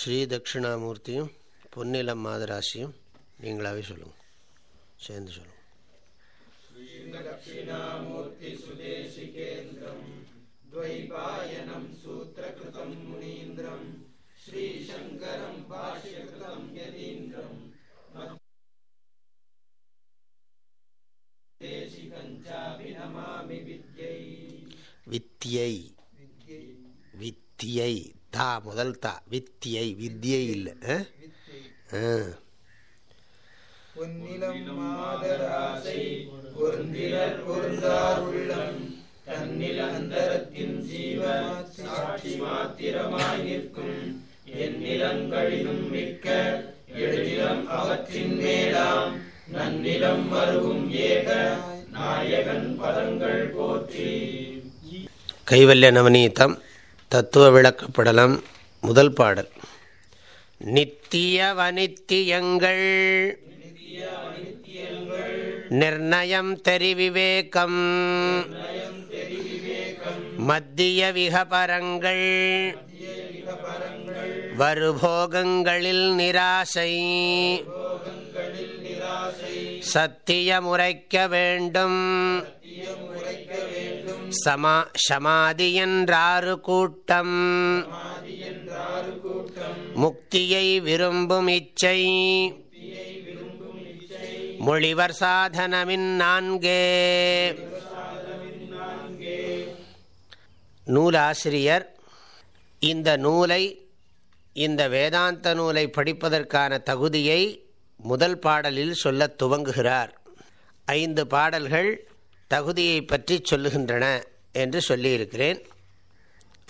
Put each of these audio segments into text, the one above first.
ஸ்ரீ தட்சிணாமூர்த்தியும் பொன்னிலம் மாதராசியும் நீங்களாவே சொல்லுங்க சேர்ந்து சொல்லுங்க द्वैपायनं सूत्रकृतं मुनीन्द्रं श्रीशङ्करं भाष्यकृतं यतीन्द्रम् देशिकञ्चाभिनमामि विद्यै வித்தியை வித்தியை தா முதல் தா. வித்தியை வித்தியை இல்லை. எந்நிலங்களிலும் மிக்க எழுநிலம் அவற்றின் மேலாம் நன்னிலம் மருவும் ஏக நாயகன் பதங்கள் போற்றி. கைவல்ய நவநீதம். தத்துவ விளக்கப்படலம் முதல் பாடல். நித்திய வனித்தியங்கள் நிர்ணயம் தெரிவிவேகம் மத்திய விகபரங்கள். வருபோகங்களில் நிராசை. சத்தியமுரைக்க வேண்டும். சமா சமாதி என்றாறு கூட்டம். முக்தியை விரும்பும் இச்சை. மொழிவர் சாதனமின் நான்கே. நூலாசிரியர் இந்த நூலை இந்த வேதாந்த நூலை படிப்பதற்கான தகுதியை முதல் பாடலில் சொல்லத் துவங்குகிறார். ஐந்து பாடல்கள் தகுதியை பற்றி சொல்லுகின்றன என்று சொல்லியிருக்கிறேன்.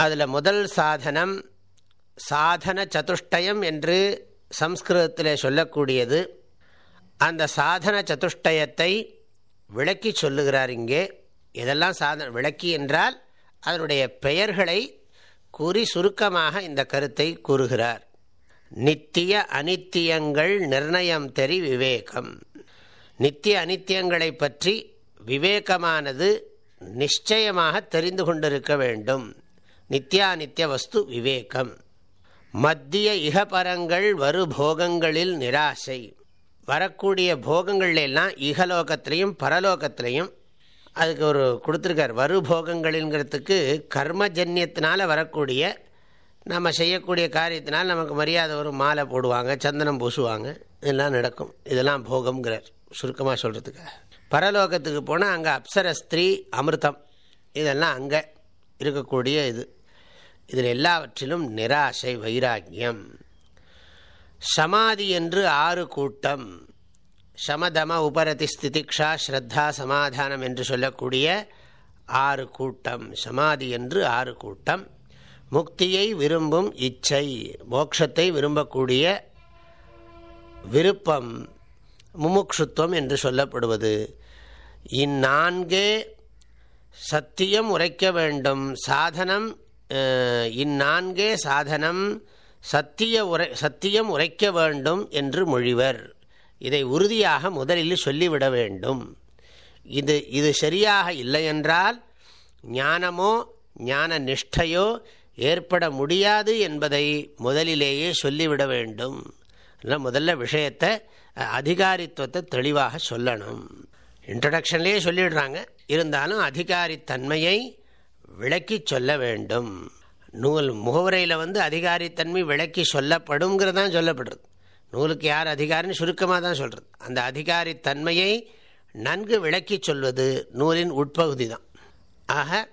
அதில் முதல் சாதனம் சாதன சதுஷ்டயம் என்று சம்ஸ்கிருதத்தில் சொல்லக்கூடியது. அந்த சாதன சதுஷ்டயத்தை விளக்கி சொல்லுகிறார் இங்கே. இதெல்லாம் சாதன விளக்கி என்றால் அதனுடைய பெயர்களை கூறி சுருக்கமாக இந்த கருத்தை கூறுகிறார். நித்திய அனித்தியங்கள் நிர்ணயம் தெரி விவேகம். நித்திய அனித்தியங்களை பற்றி விவேகமானது நிச்சயமாக தெரிந்து கொண்டிருக்க வேண்டும். நித்தியானித்திய வஸ்து விவேகம். மத்திய இகபரங்கள் வரு போகங்களில் நிராசை. வரக்கூடிய போகங்கள்லாம் இகலோகத்திலையும் பரலோகத்திலையும் அதுக்கு ஒரு கொடுத்துருக்கார். வரு போகங்களிங்கிறதுக்கு கர்மஜன்யத்தினால் வரக்கூடிய நம்ம செய்யக்கூடிய காரியத்தினால் நமக்கு மரியாதை ஒரு மாலை போடுவாங்க சந்தனம் பூசுவாங்க இதெல்லாம் நடக்கும். இதெல்லாம் போகம்ங்கிறார். சுருக்கமாக சொல்கிறதுக்காக பரலோகத்துக்கு போனால் அங்கே அப்சரஸ்திரீ அமிர்தம். இதெல்லாம் அங்கே இருக்கக்கூடிய இது. இதில் எல்லாவற்றிலும் நிராசை வைராக்கியம். சமாதி என்று ஆறு கூட்டம். சமதம உபரதி ஸ்திதிக்ஷா ஸ்ரத்தா சமாதானம் என்று சொல்லக்கூடிய ஆறு கூட்டம். சமாதி என்று ஆறு கூட்டம். முக்தியை விரும்பும் இச்சை மோட்சத்தை விரும்பக்கூடிய விருப்பம் முமுக்ஷுத்துவம் என்று சொல்லப்படுவது. இந்நான்கே சத்தியம் உரைக்க வேண்டும். சாதனம் இந்நான்கே சாதனம் சத்திய உரை சத்தியம் உரைக்க வேண்டும் என்று மொழிவர். இதை உறுதியாக முதலில் சொல்லிவிட வேண்டும். இது இது சரியாக இல்லையென்றால் ஞானமோ ஞான நிஷ்டையோ ஏற்பட முடியாது என்பதை முதலிலேயே சொல்லிவிட வேண்டும். முதல்ல விஷயத்தை அதிகாரித்துவத்தை தெளிவாக சொல்லணும். இன்ட்ரடக்ஷன்லேயே சொல்லிடுறாங்க. இருந்தாலும் அதிகாரித்தன்மையை விளக்கி சொல்ல வேண்டும். நூல் முகவுரையில் வந்து அதிகாரித்தன்மை விளக்கி சொல்லப்படுங்கிறதான் சொல்லப்படுறது. நூலுக்கு யார் அதிகாரின்னு சுருக்கமாக தான் சொல்கிறது அந்த அதிகாரித்தன்மையை நன்கு விளக்கி சொல்வது நூலின் உட்பகுதி தான். ஆக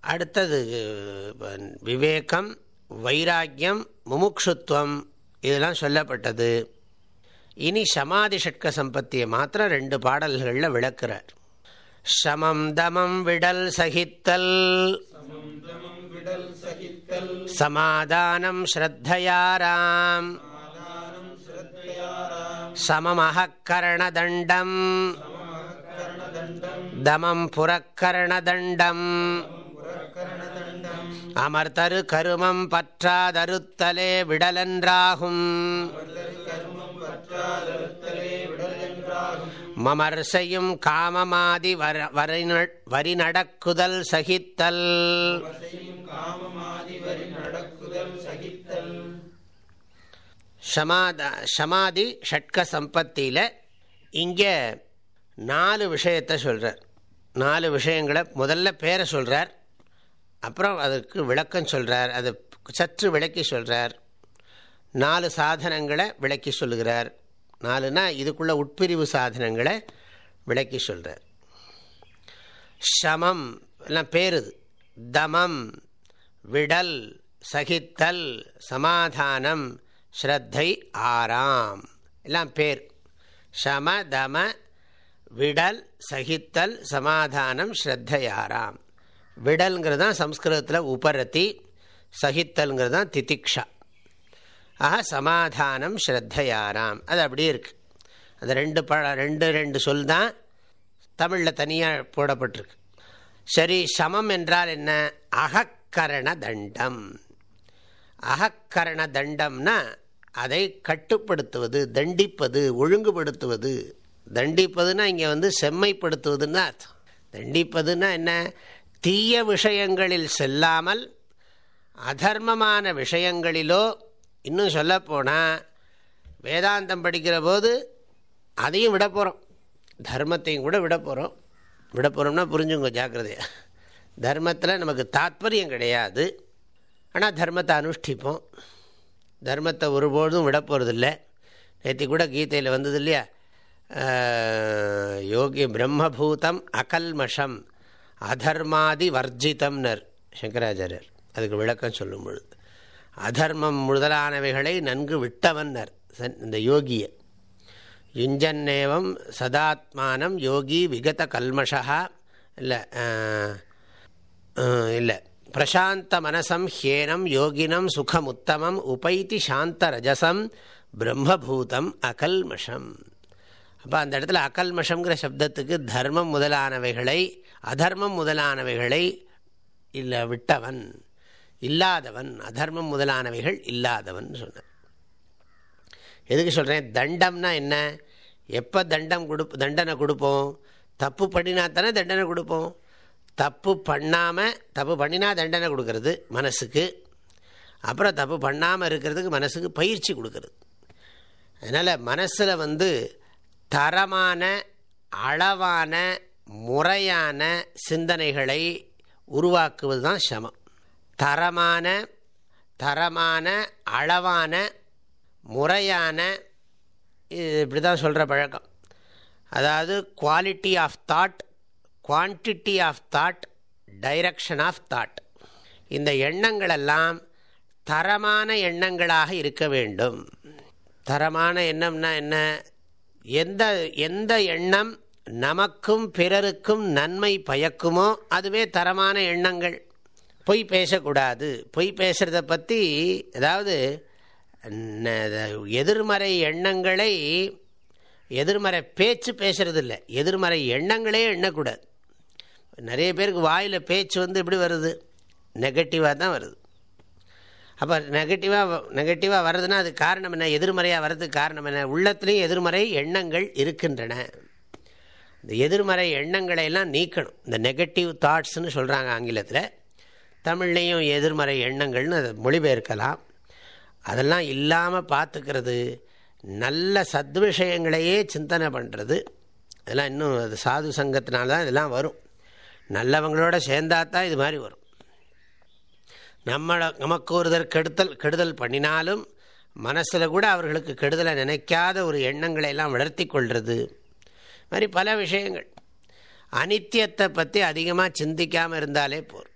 அடுத்தது விவேகம் வைராக்கியம் முமுக்ஷுத்வம் இதெல்லாம் சொல்லப்பட்டது. இனி சமாதி ஷட்க சம்பத்தியை மாத்திரம் ரெண்டு பாடல்களில் விளக்குறார். சமம் தமம் விடல் சகித்தல். சமாதானம் ஸ்ரத்தையாராம். சமமஹக்கரணதண்டம் தமம் புறக்கரணதண்டம். அமர்தரு கருமம் பற்றாதருத்தலே விடலென்றாகும். மமர்சையும் காமமாதி வரி நடக்குதல் சகித்தல். சமாதா சமாதி ஷட்க சம்பத்தியில் இங்கே நாலு விஷயத்தை சொல்கிறார் நாலு விஷயங்களை முதல்ல பேரை சொல்கிறார் அப்புறம் அதுக்கு விளக்கம் சொல்கிறார் அதை சற்று விளக்கி சொல்கிறார் நாலு சாதனங்களை விளக்கி சொல்லுகிறார். நாலுனா இதுக்குள்ள உட்பிரிவு சாதனங்களை விளக்கி சொல்கிறார் சமம் எல்லாம் பேருது. தமம் விடல் சகித்தல் சமாதானம் ஸ்ரத்தை ஆறாம். எல்லாம் பேர். சம தம விடல் சகித்தல் சமாதானம் ஸ்ரத்தையாராம் விடல்ங்கிறது தான் சம்ஸ்கிருதத்தில் உபரதி சகித்தல்ங்கிறது தான் திதிக்ஷா. ஆஹா சமாதானம் ஸ்ரத்தையாராம். அது அப்படியே இருக்கு. அது ரெண்டு ப ரெண்டு ரெண்டு சொல் தான் தமிழில் தனியாக போடப்பட்டிருக்கு. சரி சமம் என்றால் என்ன? அகக்கரண தண்டம். அகக்கரண தண்டம்னா அதை கட்டுப்படுத்துவது தண்டிப்பது ஒழுங்குபடுத்துவது. தண்டிப்பதுன்னா இங்கே வந்து செம்மைப்படுத்துவதுன்னு அர்த்தம். தண்டிப்பதுன்னா என்ன? தீய விஷயங்களில் செல்லாமல் அதர்மமான விஷயங்களிலோ இன்னும் சொல்லப்போனால் வேதாந்தம் படிக்கிற போது அதையும் விட போகிறோம் தர்மத்தையும் கூட விட போகிறோம் விட போகிறோம்னா புரிஞ்சுங்க ஜாக்கிரதையா. தர்மத்தில் நமக்கு தாத்பரியம் கிடையாது. ஆனால் தர்மத்தை அனுஷ்டிப்போம். தர்மத்தை ஒருபோதும் விட போகிறதில்ல நேற்று கூட கீதையில் வந்தது இல்லையா யோகி பிரம்மபூதம் அகல்மஷம் அதர்மாதி வர்ஜிதம்னர் சங்கராச்சாரியர். அதுக்கு விளக்கம் சொல்லும் பொழுது. அதர்மம் முதலானவைகளை நன்கு விட்டவன்னர் இந்த யோகிய. யுஞ்சன்னேவம் சதாத்மானம் யோகி விகத கல்மஷா இல்லை இல்லை. பிரசாந்த மனசம் ஹேனம் யோகினம் சுகமுத்தமம் உபைத்தி சாந்த ரஜசம் பிரம்மபூதம் அகல்மஷம். அப்போ அந்த இடத்துல அகல்மஷங்கிற சப்தத்துக்கு தர்மம் முதலானவைகளை அதர்மம் முதலானவைகளை இல்லை விட்டவன். இல்லாதவன் அதர்மம் முதலானவைகள் இல்லாதவன் சொன்னார். எதுக்கு சொல்கிறேன் தண்டம்னா என்ன? எப்போ தண்டம் கொடு தண்டனை கொடுப்போம்? தப்பு பண்ணினா தானே தண்டனை கொடுப்போம். தப்பு பண்ணாமல் தப்பு பண்ணினா தண்டனை கொடுக்கறது மனசுக்கு. அப்புறம் தப்பு பண்ணாமல் இருக்கிறதுக்கு மனசுக்கு பயிற்சி கொடுக்கறது. அதனால் மனசில் வந்து தரமான அளவான முறையான சிந்தனைகளை உருவாக்குவது தான் சமம். தரமான தரமான அளவான முறையான இது இப்படி தான் சொல்கிற பழக்கம். அதாவது quality of thought quantity of thought direction of thought இந்த எண்ணங்களெல்லாம் தரமான எண்ணங்களாக இருக்க வேண்டும். தரமான எண்ணம்னா என்ன? எந்த எந்த எண்ணம் நமக்கும் பிறருக்கும் நன்மை பயக்குமோ அதுவே தரமான எண்ணங்கள். பொய் பேசக்கூடாது. பொய் பேசுகிறத பற்றி அதாவது எதிர்மறை எண்ணங்களை எதிர்மறை பேச்சு பேசுறது இல்லை எதிர்மறை எண்ணங்களே எண்ணக்கூடாது. நிறைய பேருக்கு வாயில் பேச்சு வந்து எப்படி வருது? நெகட்டிவாக தான் வருது. அப்போ நெகட்டிவாக நெகட்டிவாக வருதுன்னா அது காரணம் என்ன? எதிர்மறையாக வர்றதுக்கு காரணம் என்ன? உள்ளத்துலேயும் எதிர்மறை எண்ணங்கள் இருக்கின்றன. இந்த எதிர்மறை எண்ணங்களை எல்லாம் நீக்கணும். இந்த நெகட்டிவ் தாட்ஸ்ன்னு சொல்கிறாங்க ஆங்கிலத்தில். தமிழ்லேயும் எதிர்மறை எண்ணங்கள்னு அதை மொழிபெயர்க்கலாம். அதெல்லாம் இல்லாமல் பார்த்துக்கிறது நல்ல சத்விஷயங்களையே சிந்தனை பண்ணுறது அதெல்லாம் இன்னும் அது சாது சங்கத்தினால தான் இதெல்லாம் வரும். நல்லவங்களோட சேர்ந்தா தான் இது மாதிரி வரும். நம்மளை நமக்கு ஒருதர் கெடுத்தல் கெடுதல் பண்ணினாலும் மனசில் கூட அவர்களுக்கு கெடுதலை நினைக்காத ஒரு எண்ணங்களை எல்லாம் வளர்த்தி கொள்வது மாதிரி பல விஷயங்கள். அனித்தியத்தை பற்றி அதிகமாக சிந்திக்காமல் இருந்தாலே போர்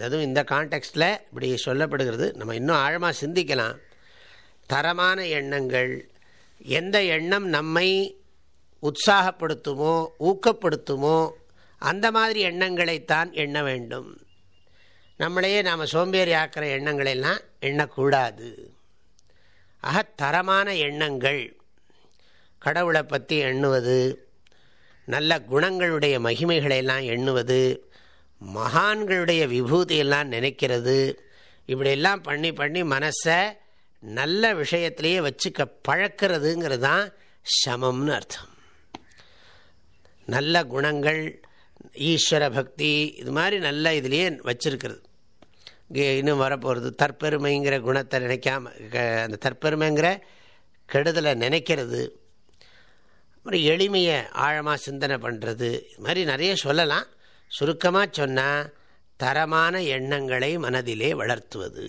அதுவும் இந்த கான்டெக்ஸ்டில் இப்படி சொல்லப்படுகிறது. நம்ம இன்னும் ஆழமாக சிந்திக்கலாம். தரமான எண்ணங்கள் எந்த எண்ணம் நம்மை உற்சாகப்படுத்துமோ ஊக்கப்படுத்துமோ அந்த மாதிரி எண்ணங்களைத்தான் எண்ண வேண்டும். நம்மளையே நாம் சோம்பேறி ஆக்கிற எண்ணங்களெல்லாம் எண்ணக்கூடாது. ஆக தரமான எண்ணங்கள் கடவுளை பற்றி எண்ணுவது நல்ல குணங்களுடைய மகிமைகளையெல்லாம் எண்ணுவது மகான்களுடைய விபூதியெல்லாம் நினைக்கிறது. இப்படியெல்லாம் பண்ணி பண்ணி மனசை நல்ல விஷயத்திலேயே வச்சுக்க பழக்கிறதுங்கிறது தான் சமம்னு அர்த்தம். நல்ல குணங்கள் ஈஸ்வர பக்தி இது மாதிரி நல்ல இதுலேயே வச்சிருக்கிறது. இன்னும் வரப்போகிறது தற்பெருமைங்கிற குணத்தை நினைக்காம அந்த தற்பெருமைங்கிற கெடுதலை நினைக்கிறது. அப்புறம் எளிமையை ஆழமாக சிந்தனை பண்ணுறது இது மாதிரி நிறைய சொல்லலாம். சுருக்கமாக சொன்னால் தரமான எண்ணங்களை மனதிலே வளர்த்துவது.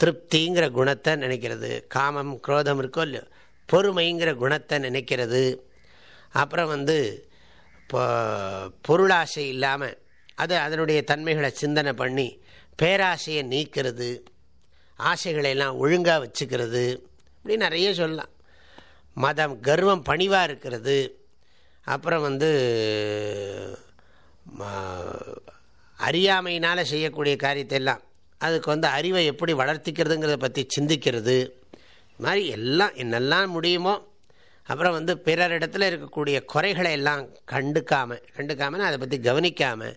திருப்திங்கிற குணத்தை நினைக்கிறது. காமம் குரோதம் இருக்கோ இல்லையோ பொறுமைங்கிற குணத்தை நினைக்கிறது. அப்புறம் வந்து இப்போ பொருளாசை இல்லாமல் அது அதனுடைய தன்மைகளை சிந்தனை பண்ணி பேராசையை நீக்கிறது. ஆசைகளை எல்லாம் ஒழுங்காக வச்சுக்கிறது. இப்படி நிறைய சொல்லலாம். மதம் கர்வம் பணிவாக இருக்கிறது. அப்புறம் வந்து அறியாமையினால் செய்யக்கூடிய காரியத்தை எல்லாம் அதுக்கு வந்து அறிவை எப்படி வளர்த்திக்கிறதுங்கிறத பற்றி சிந்திக்கிறது. இது மாதிரி எல்லாம் என்னெல்லாம் முடியுமோ அப்புறம் வந்து பிறர் இடத்துல இருக்கக்கூடிய குறைகளை எல்லாம் கண்டுக்காமல் கண்டுக்காமல் அதை பற்றி கவனிக்காமல்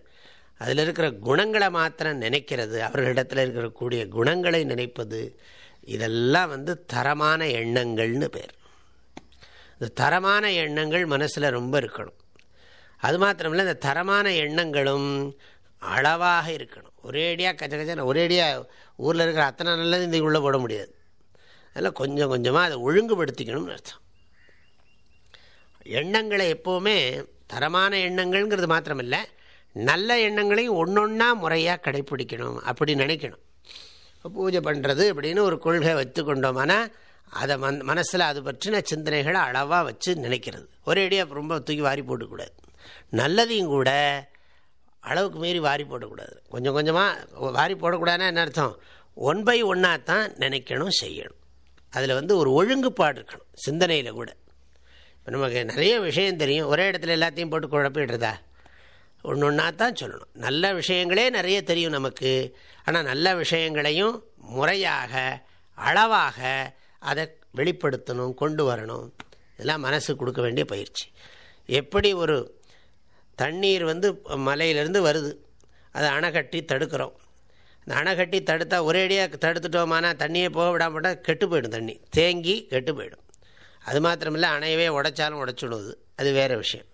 அதில் இருக்கிற குணங்களை மாத்திரம் நினைக்கிறது அவர்களிடத்தில் இருக்கக்கூடிய குணங்களை நினைப்பது இதெல்லாம் வந்து தரமான எண்ணங்கள்னு பேர். இந்த தரமான எண்ணங்கள் மனசில் ரொம்ப இருக்கணும். அது மாத்திரமில்லை இந்த தரமான எண்ணங்களும் அளவாக இருக்கணும். ஒரேடியாக கச்ச கச்சன ஒரேடியாக ஊரில் இருக்கிற அத்தனை நல்லது இந்த உள்ளே போட முடியாது. அதெல்லாம் கொஞ்சம் கொஞ்சமாக அதை ஒழுங்குபடுத்திக்கணும்னு அர்த்தம். எண்ணங்களை எப்போவுமே தரமான எண்ணங்கள்ங்கிறது மாத்திரமில்லை நல்ல எண்ணங்களையும் ஒன்றொன்னா முறையாக கடைப்பிடிக்கணும் அப்படி நினைக்கணும். பூஜை பண்ணுறது அப்படின்னு ஒரு கொள்கை வைத்து கொண்டோம்னா அதை மன் மனசில் அது பற்றின சிந்தனைகளை அளவாக வச்சு நினைக்கிறது. ஒரேடியாக ரொம்ப தூக்கி வாரி போட்டுக்கூடாது. நல்லதையும் கூட அளவுக்கு மீறி வாரி போடக்கூடாது. கொஞ்சம் கொஞ்சமாக வாரி போடக்கூடாதுன்னா என்ன அர்த்தம்? ஒன் பை ஒன்னாக தான் நினைக்கணும் செய்யணும். அதில் வந்து ஒரு ஒழுங்குப்பாடு இருக்கணும் சிந்தனையில் கூட. இப்போ நமக்கு நிறைய விஷயம் தெரியும். ஒரே இடத்துல எல்லாத்தையும் போட்டு குழப்பிடுறதா? ஒன்று ஒன்றா தான் சொல்லணும். நல்ல விஷயங்களே நிறைய தெரியும் நமக்கு. ஆனால் நல்ல விஷயங்களையும் முறையாக அளவாக அதை வெளிப்படுத்தணும் கொண்டு வரணும். இதெல்லாம் மனசு கொடுக்க வேண்டிய பயிற்சி. எப்படி ஒரு தண்ணீர் வந்து மலையிலேருந்து வருது. அதை அணை கட்டி தடுக்கிறோம். அந்த அணை கட்டி தடுத்தா ஒரேடியாக தடுத்துட்டோமானா தண்ணியை போக விடாமட்டால் கெட்டு போயிடும் தண்ணி. தேங்கி கெட்டு போயிடும். அது மாத்திரமில்லை அணையவே உடைச்சாலும் உடைச்சுடுவது அது வேறு விஷயம்.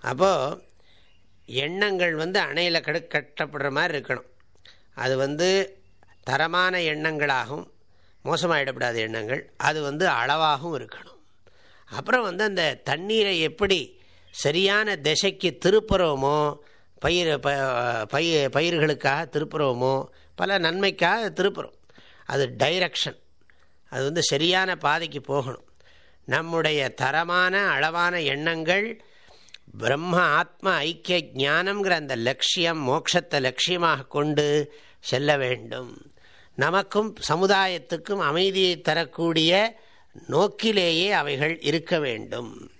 அப்போது எண்ணங்கள் வந்து அணையில் கடு கட்டப்படுற மாதிரி இருக்கணும். அது வந்து தரமான எண்ணங்களாகவும் மோசமாகிடப்படாத எண்ணங்கள் அது வந்து அளவாகவும் இருக்கணும். அப்புறம் வந்து அந்த தண்ணீரை எப்படி சரியான திசைக்கு திருப்புறவமோ பயிர் ப பய பயிர்களுக்காக திருப்புறோமோ பல நன்மைக்காக திருப்புறோம். அது டைரக்ஷன் அது வந்து சரியான பாதைக்கு போகணும். நம்முடைய தரமான அளவான எண்ணங்கள் பிரம்ம ஆத்ம ஐக்கிய ஞானம்ங்கிற அந்த லட்சியம் மோட்சத்தை லட்சியமாக கொண்டு செல்ல வேண்டும். நமக்கும் சமுதாயத்துக்கும் அமைதியை தரக்கூடிய நோக்கிலேயே அவைகள் இருக்க வேண்டும்.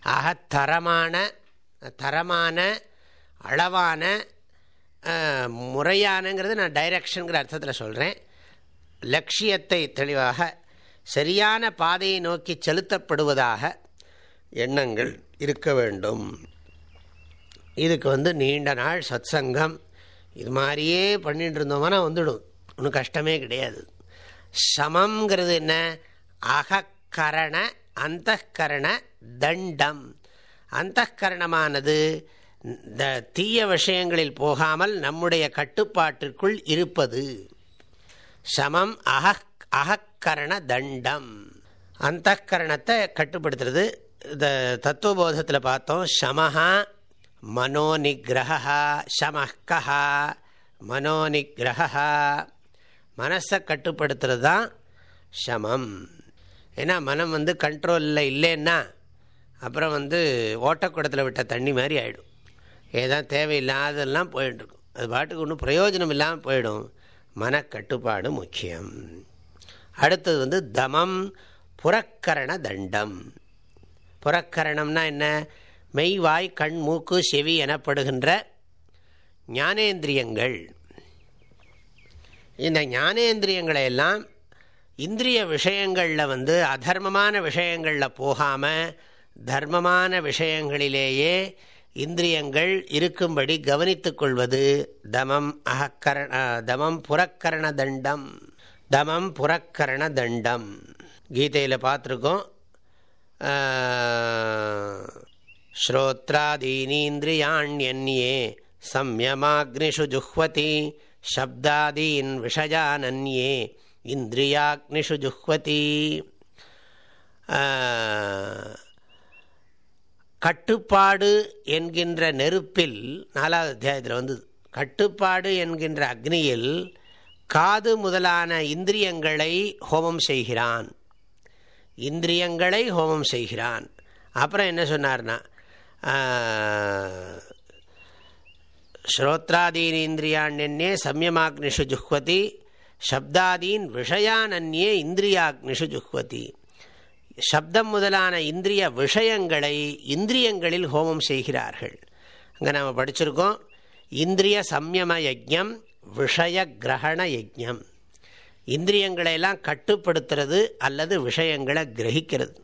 ஆக தரமான தரமான அளவான முறையானங்கிறது நான் டைரக்ஷனுங்கிற அர்த்தத்தில் சொல்கிறேன் லட்சியத்தை தெளிவாக சரியான பாதையை நோக்கி செலுத்தப்படுவதாக எண்ணங்கள் இருக்க வேண்டும். இதுக்கு வந்து நீண்ட நாள் சத் சங்கம் இது மாதிரியே பண்ணிட்டு இருந்தோம்னா வந்துடும். ஒன்றும் கஷ்டமே கிடையாது. சமங்கிறது என்ன? அகக்கரண அந்த கரண தண்டம். அந்த கரணமானது தீய விஷயங்களில் போகாமல் நம்முடைய கட்டுப்பாட்டிற்குள் இருப்பது. சமம் அக அகக்கரண தண்டம். அந்த கரணத்தை கட்டுப்படுத்துறது இந்த தத்துவபோதத்தில் பார்த்தோம் சமஹா மனோநிகிரகா சமக்கா மனோநிகிரகா மனசை கட்டுப்படுத்துறது தான் சமம். ஏன்னா மனம் வந்து கண்ட்ரோலில் இல்லைன்னா அப்புறம் வந்து ஓட்டக்கூடத்தில் விட்ட தண்ணி மாதிரி ஆகிடும் ஏதான் தேவையில்லாதெல்லாம் போயிட்டுருக்கும். அது பாட்டுக்கு ஒன்றும் பிரயோஜனம் இல்லாமல் போயிடும். மனக்கட்டுப்பாடு முக்கியம். அடுத்தது வந்து தமம் புறக்கரண தண்டம். புறக்கரணம்னா என்ன? மெய் வாய் கண் மூக்கு செவி எனப்படுகின்ற ஞானேந்திரியங்கள். இந்த ஞானேந்திரியங்களை எல்லாம் இந்திரிய விஷயங்களில் வந்து அதர்மமான விஷயங்களில் போகாமல் தர்மமான விஷயங்களிலேயே இந்திரியங்கள் இருக்கும்படி கவனித்துக் கொள்வது தமம் அகக்கரண தமம் புறக்கரண தண்டம். தமம் புறக்கரண தண்டம். கீதையில் பார்த்துருக்கோம். ஸ்ரோத்ராதீனீந்திரியாண்யன்யே சம்யமாக்னிஷு ஜுஹ்வதி சப்தாதீன் விஷயானன்யே இந்திரியாக்னிஷு ஜுஹ்வதி. கட்டுப்பாடு என்கின்ற நெருப்பில் நாலாவது அத்தியாயத்தில் வந்தது. கட்டுப்பாடு என்கின்ற அக்னியில் காது முதலான இந்திரியங்களை ஹோமம் செய்கிறான். இந்திரியங்களை ஹோமம் செய்கிறான். அப்புறம் என்ன சொன்னார்னா ஸ்ரோத்ராதீன் இந்திரியாண்யே சம்யமாக்னிஷு ஜுஹ்வதி சப்தாதீன் விஷயானன்யே இந்திரியாக்னிஷு ஜுஹ்வதி. சப்தம் முதலான இந்திரிய விஷயங்களை இந்திரியங்களில் ஹோமம் செய்கிறார்கள். அங்கே நாம் படிச்சிருக்கோம் இந்திரிய சம்யம யஜ்யம் விஷய கிரகண யஜ்யம். இந்திரியங்களையெல்லாம் கட்டுப்படுத்துறது அல்லது விஷயங்களை கிரகிக்கிறது.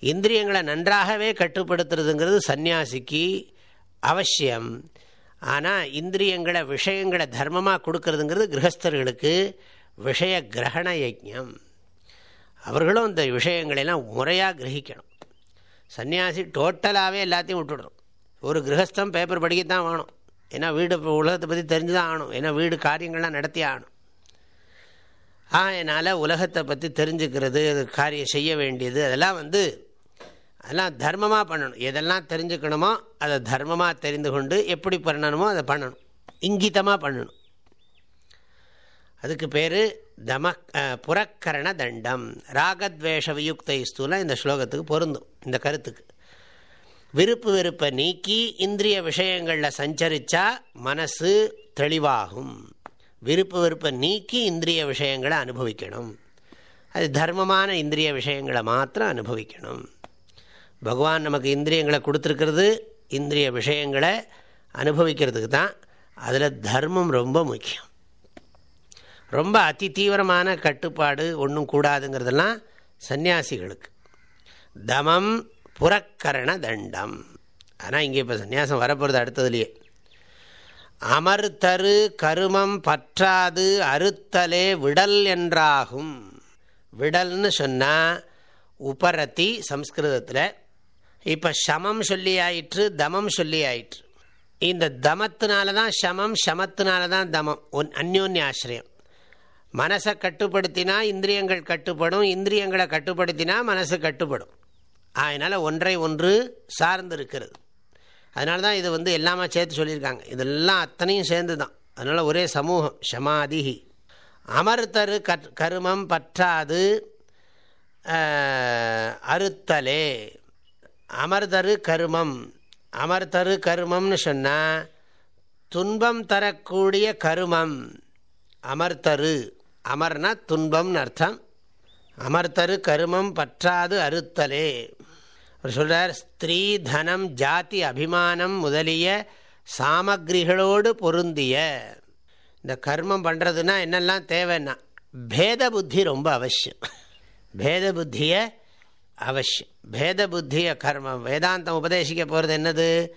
இந்திரியங்களை நன்றாகவே கட்டுப்படுத்துறதுங்கிறது சந்நியாசிக்கு அவசியம். ஆனால் இந்திரியங்களை விஷயங்களை தர்மமாக கொடுக்கறதுங்கிறது கிரகஸ்தர்களுக்கு விஷய கிரகண யஜ்யம். அவர்களும் இந்த விஷயங்களெல்லாம் முறையாக கிரகிக்கணும். சன்னியாசி டோட்டலாகவே எல்லாத்தையும் விட்டுடணும். ஒரு கிரகஸ்தம் பேப்பர் படிக்கத்தான் வேணும். ஏன்னா வீடு உலகத்தை பற்றி தெரிஞ்சு தான் ஆகணும். ஏன்னா வீடு காரியங்கள்லாம் நடத்தி ஆகணும். அதனால் உலகத்தை பற்றி தெரிஞ்சுக்கிறது காரியம் செய்ய வேண்டியது அதெல்லாம் வந்து அதெல்லாம் தர்மமாக பண்ணணும். எதெல்லாம் தெரிஞ்சுக்கணுமோ அதை தர்மமாக தெரிந்து கொண்டு எப்படி பண்ணணுமோ அதை பண்ணணும். இங்கிதமாக பண்ணணும். அதுக்கு பேர் தம புறக்கரண தண்டம். ராகத்வேஷ வியுக்த இஸ்துலாம் இந்த ஸ்லோகத்துக்கு பொருந்தும் இந்த கருத்துக்கு. விருப்பு வெறுப்பை நீக்கி இந்திரிய விஷயங்களில் சஞ்சரித்தா மனசு தெளிவாகும். விருப்பு வெறுப்பை நீக்கி இந்திரிய விஷயங்களை அனுபவிக்கணும். அது தர்மமான இந்திரிய விஷயங்களை மாத்திரம் அனுபவிக்கணும். பகவான் நமக்கு இந்திரியங்களை கொடுத்துருக்கிறது இந்திரிய விஷயங்களை அனுபவிக்கிறதுக்கு தான். அதில் தர்மம் ரொம்ப முக்கியம். ரொம்ப அதி தீவிரமான கட்டுப்பாடு ஒன்றும் கூடாதுங்கிறதெல்லாம் சந்நியாசிகளுக்கு. தமம் புறக்கரண தண்டம். ஆனால் இங்கே இப்போ சந்நியாசம் வரப்போகிறது அடுத்ததுலேயே. அமர்த்தரு கருமம் பற்றாது அறுத்தலே விடல் என்றாகும். விடல்னு சொன்னால் உபரத்தி சம்ஸ்கிருதத்தில் இப்போ சமம் சொல்லி ஆயிற்று தமம் சொல்லி ஆயிற்று. இந்த தமத்தினால தான் சமம் சமத்தினால தான் தமம் ஒன் அந்யோன்ய ஆசிரியம். மனசை கட்டுப்படுத்தினா இந்திரியங்கள் கட்டுப்படும் இந்திரியங்களை கட்டுப்படுத்தினா மனசு கட்டுப்படும். அதனால் ஒன்றை ஒன்று சார்ந்து இருக்கிறது அதனால தான் இது வந்து எல்லாமே சேர்த்து சொல்லியிருக்காங்க. இதெல்லாம் அத்தனையும் சேர்ந்து தான் அதனால் ஒரே சமூகம் ஷமாதிகி அமர்த்தரு கருமம் பற்றாது அறுத்தலே. அமர்தரு கருமம். அமர்தரு கருமம்னு சொன்னால் துன்பம் தரக்கூடிய கருமம். அமர்த்தரு. அமர்னா துன்பம்னு அர்த்தம். அமர்த்தரு கருமம் பற்றாது அறுத்தலே. அவர் சொல்கிறார் ஸ்திரீ தனம் ஜாதி அபிமானம் முதலிய சாமக்ரிகளோடு பொருந்திய. இந்த கர்மம் பண்ணுறதுன்னா என்னெல்லாம் தேவைன்னா பேத புத்தி ரொம்ப அவசியம். பேத புத்தியை அவசியம். பேத புத்தியை கர்மம். வேதாந்தம் உபதேசிக்க போகிறது என்னது?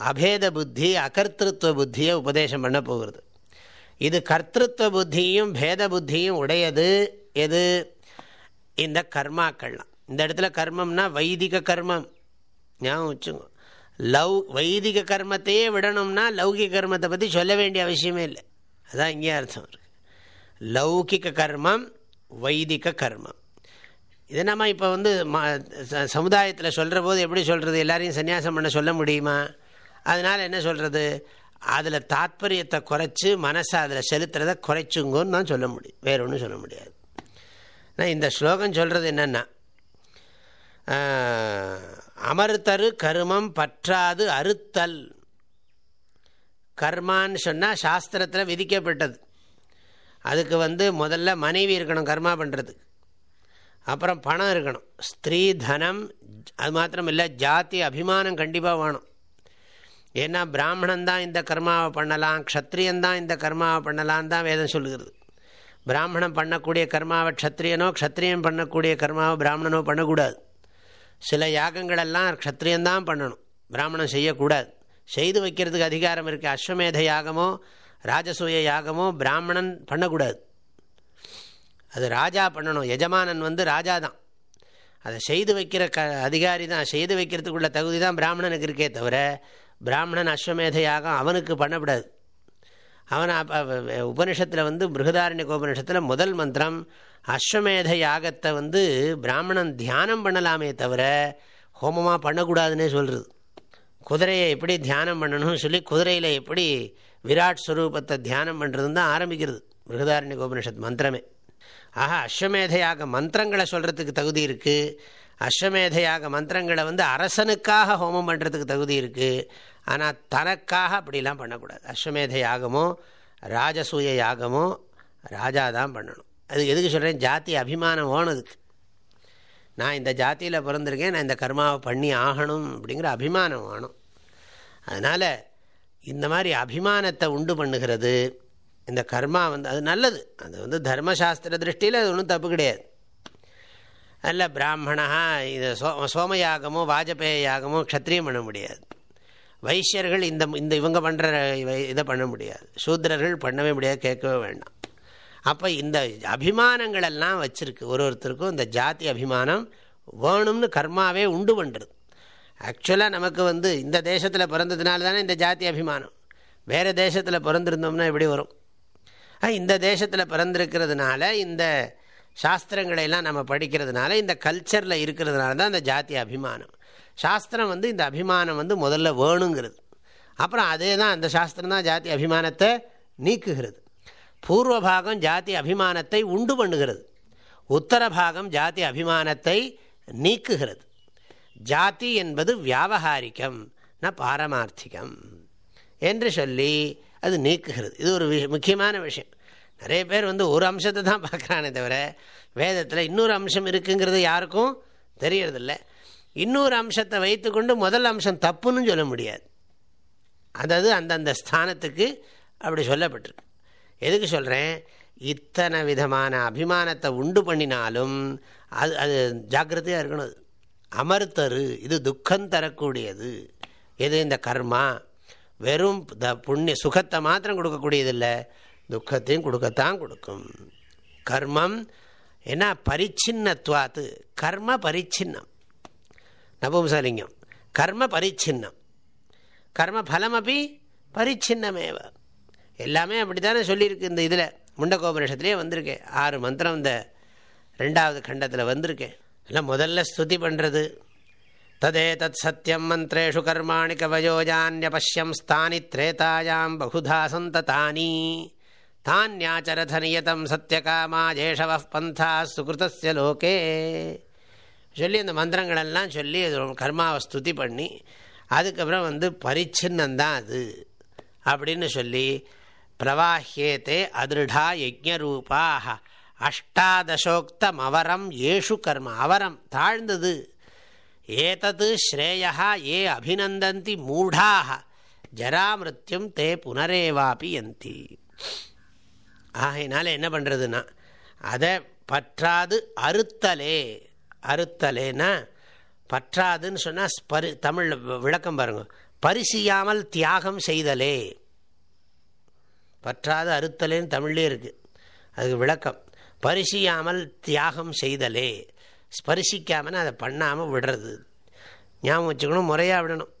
அபேத புத்தி அகர்த்திருவ புத்தியை உபதேசம் பண்ண போகிறது. இது கர்த்தத்துவ புத்தியும் பேத புத்தியும் உடையது. எது? இந்த கர்மாக்கள்லாம். இந்த இடத்துல கர்மம்னா வைதிக கர்மம். ஞாபகம் வச்சுங்க லவ் வைதிக கர்மத்தையே விடணும்னா லௌகிக கர்மத்தை பற்றி சொல்ல வேண்டிய அவசியமே இல்லை. அதான் இங்கே அர்த்தம் இருக்கு. லௌகிக கர்மம் வைதிக கர்மம். இதை நம்ம இப்போ வந்து சமுதாயத்தில் சொல்கிற போது எப்படி சொல்கிறது எல்லாரையும் சன்னியாசம் பண்ண சொல்ல முடியுமா? அதனால் என்ன சொல்கிறது அதில் தாத்பரியத்தை குறைச்சி மனசை அதில் செலுத்துறதை குறைச்சுங்கன்னு தான் சொல்ல முடியும். வேற ஒன்றும் சொல்ல முடியாது. நான் இந்த ஸ்லோகம் சொல்கிறது என்னென்னா அமர்த்தரு கருமம் பற்றாது அறுத்தல். கர்மான்னு சொன்னால் சாஸ்திரத்தில் விதிக்கப்பட்டது. அதுக்கு வந்து முதல்ல மனைவி இருக்கணும் கர்மா பண்ணுறதுக்கு அப்புறம் பணம் இருக்கணும். ஸ்திரீ தனம் அது மாத்திரம் இல்லை ஜாதி அபிமானம் கண்டிப்பாக வேணும். ஏன்னா பிராமணன் தான் இந்த கர்மாவை பண்ணலாம் க்ஷத்ரியந்தான் இந்த கர்மாவை பண்ணலான்னு தான் வேதம் சொல்லுகிறது. பிராமணன் பண்ணக்கூடிய கர்மாவை க்ஷத்ரியனோ க்ஷத்ரியன் பண்ணக்கூடிய கர்மாவை பிராமணனோ பண்ணக்கூடாது. சில யாகங்களெல்லாம் க்ஷத்ரியந்தான் பண்ணணும் பிராமணன் செய்யக்கூடாது. செய்து வைக்கிறதுக்கு அதிகாரம் இருக்குது அஸ்வமேத யாகமோ ராஜசூய யாகமோ பிராமணன் பண்ணக்கூடாது. அது ராஜா பண்ணணும் எஜமானன் வந்து ராஜா தான் அதை செய்து வைக்கிற க அதிகாரி தான் செய்து வைக்கிறதுக்குள்ள தகுதி தான் பிராமணனுக்கு இருக்கே தவிர பிராமணன் அஸ்வமேத யாகம் அவனுக்கு பண்ணக்கூடாது அவன் உபனிஷத்தில் வந்து பிருகதாரண்ய உபனிஷத்தில் முதல் மந்திரம் அஸ்வமேத யாகத்தை வந்து பிராமணன் தியானம் பண்ணலாமே தவிர ஹோமமாக பண்ணக்கூடாதுன்னே சொல்கிறது குதிரையை எப்படி தியானம் பண்ணணும்னு சொல்லி குதிரையில் எப்படி விராட் ஸ்வரூபத்தை தியானம் பண்ணுறதுன்னு தான் ஆரம்பிக்கிறது பிருகதாரண்ய உபனிஷத் மந்திரமே. ஆஹா அஸ்வமேதையாக மந்திரங்களை சொல்கிறதுக்கு தகுதி இருக்குது அஸ்வமேதையாக மந்திரங்களை வந்து அரசனுக்காக ஹோமம் பண்ணுறதுக்கு தகுதி இருக்குது ஆனால் தனக்காக அப்படிலாம் பண்ணக்கூடாது. அஸ்வமேத யாகமோ ராஜசூய யாகமோ ராஜா தான் பண்ணணும். அது எதுக்கு சொல்கிறேன் ஜாதி அபிமானம் ஓனதுக்கு நான் இந்த ஜாத்தியில் பிறந்திருக்கேன் நான் இந்த கர்மாவை பண்ணி ஆகணும் அப்படிங்கிற அபிமானம் வேணும் அதனால் இந்த மாதிரி அபிமானத்தை உண்டு பண்ணுகிறது இந்த கர்மா வந்து அது நல்லது. அது வந்து தர்மசாஸ்திர திருஷ்டியில் அது ஒன்றும் தப்பு கிடையாது. அதில் பிராமணா இது சோ சோமயாகமோ வாஜபேய யாகமோ க்ஷத்திரியம் பண்ண முடியாது. வைசியர்கள் இந்த இந்த இவங்க பண்ணுற இதை பண்ண முடியாது. சூத்திரர்கள் பண்ணவே முடியாது கேட்கவே வேண்டாம். அப்போ இந்த அபிமானங்களெல்லாம் வச்சுருக்கு. ஒரு ஒருத்தருக்கும் இந்த ஜாதி அபிமானம் வேணும்னு கர்மாவே உண்டு பண்ணுறது ஆக்சுவலாக நமக்கு வந்து இந்த தேசத்தில் பிறந்ததுனால தானே இந்த ஜாதி அபிமானம். வேறு தேசத்தில் பிறந்திருந்தோம்னா எப்படி வரும்? இந்த தேசத்தில் பிறந்திருக்கிறதுனால இந்த சாஸ்திரங்களையெல்லாம் நம்ம படிக்கிறதுனால இந்த கல்ச்சரில் இருக்கிறதுனால தான் இந்த ஜாதி அபிமானம். சாஸ்திரம் வந்து இந்த அபிமானம் வந்து முதல்ல வேணுங்கிறது. அப்புறம் அதே தான் அந்த சாஸ்திரம் தான் ஜாதி அபிமானத்தை நீக்குகிறது. பூர்வ பாகம் ஜாதி அபிமானத்தை உண்டு பண்ணுகிறது. உத்தர பாகம் ஜாதி அபிமானத்தை நீக்குகிறது. ஜாதி என்பது வியாபகாரிக்கம் ந பாரமார்த்திகம் என்று சொல்லி அது நீக்குகிறது. இது ஒரு முக்கியமான விஷயம். நிறைய பேர் வந்து ஒரு அம்சத்தை தான் பார்க்குறானே தவிர வேதத்தில் இன்னொரு அம்சம் இருக்குங்கிறது யாருக்கும் தெரியறதில்லை. இன்னொரு அம்சத்தை வைத்துக்கொண்டு முதல் அம்சம் தப்புன்னு சொல்ல முடியாது. அதாவது அந்தந்த ஸ்தானத்துக்கு அப்படி சொல்லப்பட்டிருக்கு. எதுக்கு சொல்கிறேன் இத்தனை விதமான அபிமானத்தை உண்டு பண்ணினாலும் அது அது ஜாக்கிரதையாக இருக்கணும் அது. அமர்த்தரு இது துக்கம் தரக்கூடியது. எது இந்த கர்மா? வெறும் த புண்ணிய சுகத்தை மாத்திரம் கொடுக்கக்கூடியதில்லை. துக்கத்தையும் கொடுக்கத்தான் கொடுக்கும். கர்மம் என்ன? பரிச்சின்னத்வாத்து கர்ம பரிச்சின்னம். நபும்சலிங்கம். கர்ம பரிச்சின்னம். கர்ம பலம் அப்படி பரிச்சின்னமேவ. எல்லாமே அப்படி தானே சொல்லியிருக்கு இந்த இதில். முண்டகோபனிஷத்துலேயே வந்திருக்கேன் ஆறு மந்திரம் இந்த ரெண்டாவது கண்டத்தில் வந்திருக்கேன் எல்லாம் முதல்ல ஸ்துதி பண்ணுறது ததே தத் சத்தியம் மந்திரேஷு கர்மாணி கவயோஜான்யபஷ்யம் ஸ்தானி திரேதாயாம் பகுதா சந்ததானி. தானியாச்சரத நியதம் சத்தியகாமா ஜேஷவ பந்தா சுகிருதஸ்ய லோகே. சொல்லி அந்த மந்திரங்களெல்லாம் சொல்லி கர்மாவை ஸ்துதி பண்ணி அதுக்கப்புறம் வந்து பரிச்சின்னந்தான் அது அப்படின்னு சொல்லி பிரவாஹ்யேத்தே அதிருடா யஜ்ஞரூபாக அஷ்டாதசோக்தம் அவரம் ஏஷு கர்ம அவரம் தாழ்ந்தது. ஏதது ஸ்ரேயா ஏ அபிநந்தந்தி மூடாக ஜராமிருத்தியும் தே புனரேவாபி எந்தி ஆகையினால என்ன பண்ணுறதுன்னா அதை பற்றாது அறுத்தலே. அறுத்தலேன்னா பற்றாதுன்னு சொன்னால் பரி தமிழ் விளக்கம் பாருங்க. பரிசியாமல் தியாகம் செய்தலே. பற்றாது அறுத்தலேன்னு தமிழ்லே இருக்குது அதுக்கு விளக்கம். பரிசியாமல் தியாகம் செய்தலே. ஸ்பரிசிக்காமல் அதை பண்ணாமல் விடுறது. ஞாபகம் வச்சுக்கணும் முறையாக விடணும்.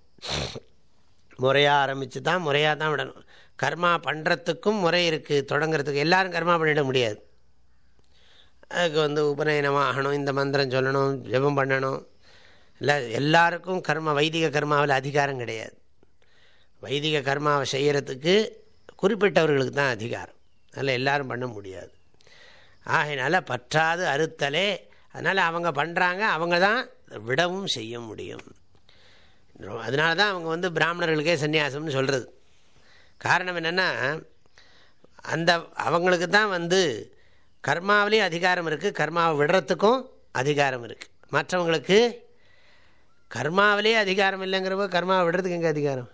முறையாக ஆரம்பித்து தான் முறையாக தான் விடணும். கர்மா பண்ணுறதுக்கும் முறை இருக்குது தொடங்கிறதுக்கு. எல்லோரும் கர்மா பண்ணிட முடியாது. அதுக்கு வந்து உபநயனம் ஆகணும் இந்த மந்திரம் சொல்லணும் ஜபம் பண்ணணும். இல்லை எல்லாருக்கும் கர்ம வைதிக கர்மாவில் அதிகாரம் கிடையாது. வைதிக கர்மாவை செய்கிறதுக்கு குறிப்பிட்டவர்களுக்கு தான் அதிகாரம். அதில் எல்லாரும் பண்ண முடியாது. ஆகையினால பற்றாது அறுத்தலே அதனால் அவங்க பண்ணுறாங்க அவங்க தான் விடவும் செய்ய முடியும். அதனால தான் அவங்க வந்து பிராமணர்களுக்கே சன்னியாசம்னு சொல்கிறது காரணம் என்னென்னா அந்த அவங்களுக்கு தான் வந்து கர்மாவிலையும் அதிகாரம் இருக்குது கர்மாவை விடுறதுக்கும் அதிகாரம் இருக்குது மற்றவங்களுக்கு கர்மாவிலே அதிகாரம் இல்லைங்கிற போது கர்மாவை விடுறதுக்கு எங்கே அதிகாரம்?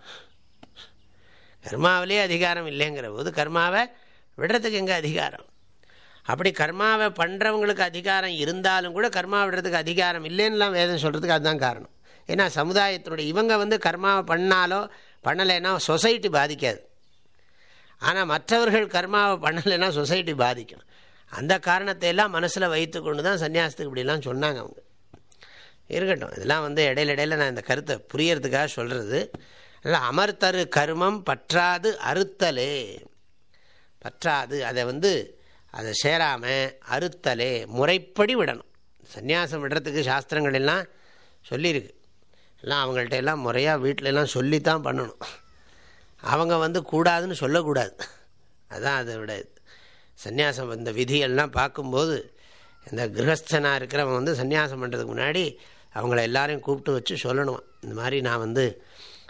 கர்மாவிலே அதிகாரம் இல்லைங்கிற போது கர்மாவை விடுறதுக்கு எங்கே அதிகாரம்? அப்படி கர்மாவை பண்ணுறவங்களுக்கு அதிகாரம் இருந்தாலும் கூட கர்மா விடுறதுக்கு அதிகாரம் இல்லைன்னுலாம் வேதம் சொல்கிறதுக்கு அதுதான் காரணம். ஏன்னா சமுதாயத்தினுடைய இவங்க வந்து கர்மாவை பண்ணாலோ பண்ணலைன்னா சொசைட்டி பாதிக்காது. ஆனால் மற்றவர்கள் கர்மாவை பண்ணலைன்னா சொசைட்டி பாதிக்கும். அந்த காரணத்தை எல்லாம் மனசில் வைத்து கொண்டு தான் சன்னியாசத்துக்கு இப்படிலாம் சொன்னாங்க அவங்க. இருக்கட்டும் இதெல்லாம் வந்து இடையில இடையில நான் இந்த கருத்தை புரியறதுக்காக சொல்கிறது அமர்த்தரு கர்மம் பற்றாது அறுத்தலே. பற்றாது அதை வந்து அதை சேராமல் அறுத்தலே முறைப்படி விடணும். சந்நியாசம் விடுறதுக்கு சாஸ்திரங்கள் எல்லாம் சொல்லியிருக்கு. எல்லாம் அவங்கள்ட்ட எல்லாம் முறையாக வீட்டிலெல்லாம் சொல்லி சொல்லித்தான் பண்ணணும். அவங்க வந்து கூடாதுன்னு சொல்லக்கூடாது. அதுதான் அதை விட சந்நியாசம் இந்த விதியெல்லாம் பார்க்கும்போது இந்த கிரகஸ்தனாக இருக்கிறவன் வந்து சந்நியாசம் பண்ணுறதுக்கு முன்னாடி அவங்கள எல்லாரையும் கூப்பிட்டு வச்சு சொல்லணும். இந்த மாதிரி நான் வந்து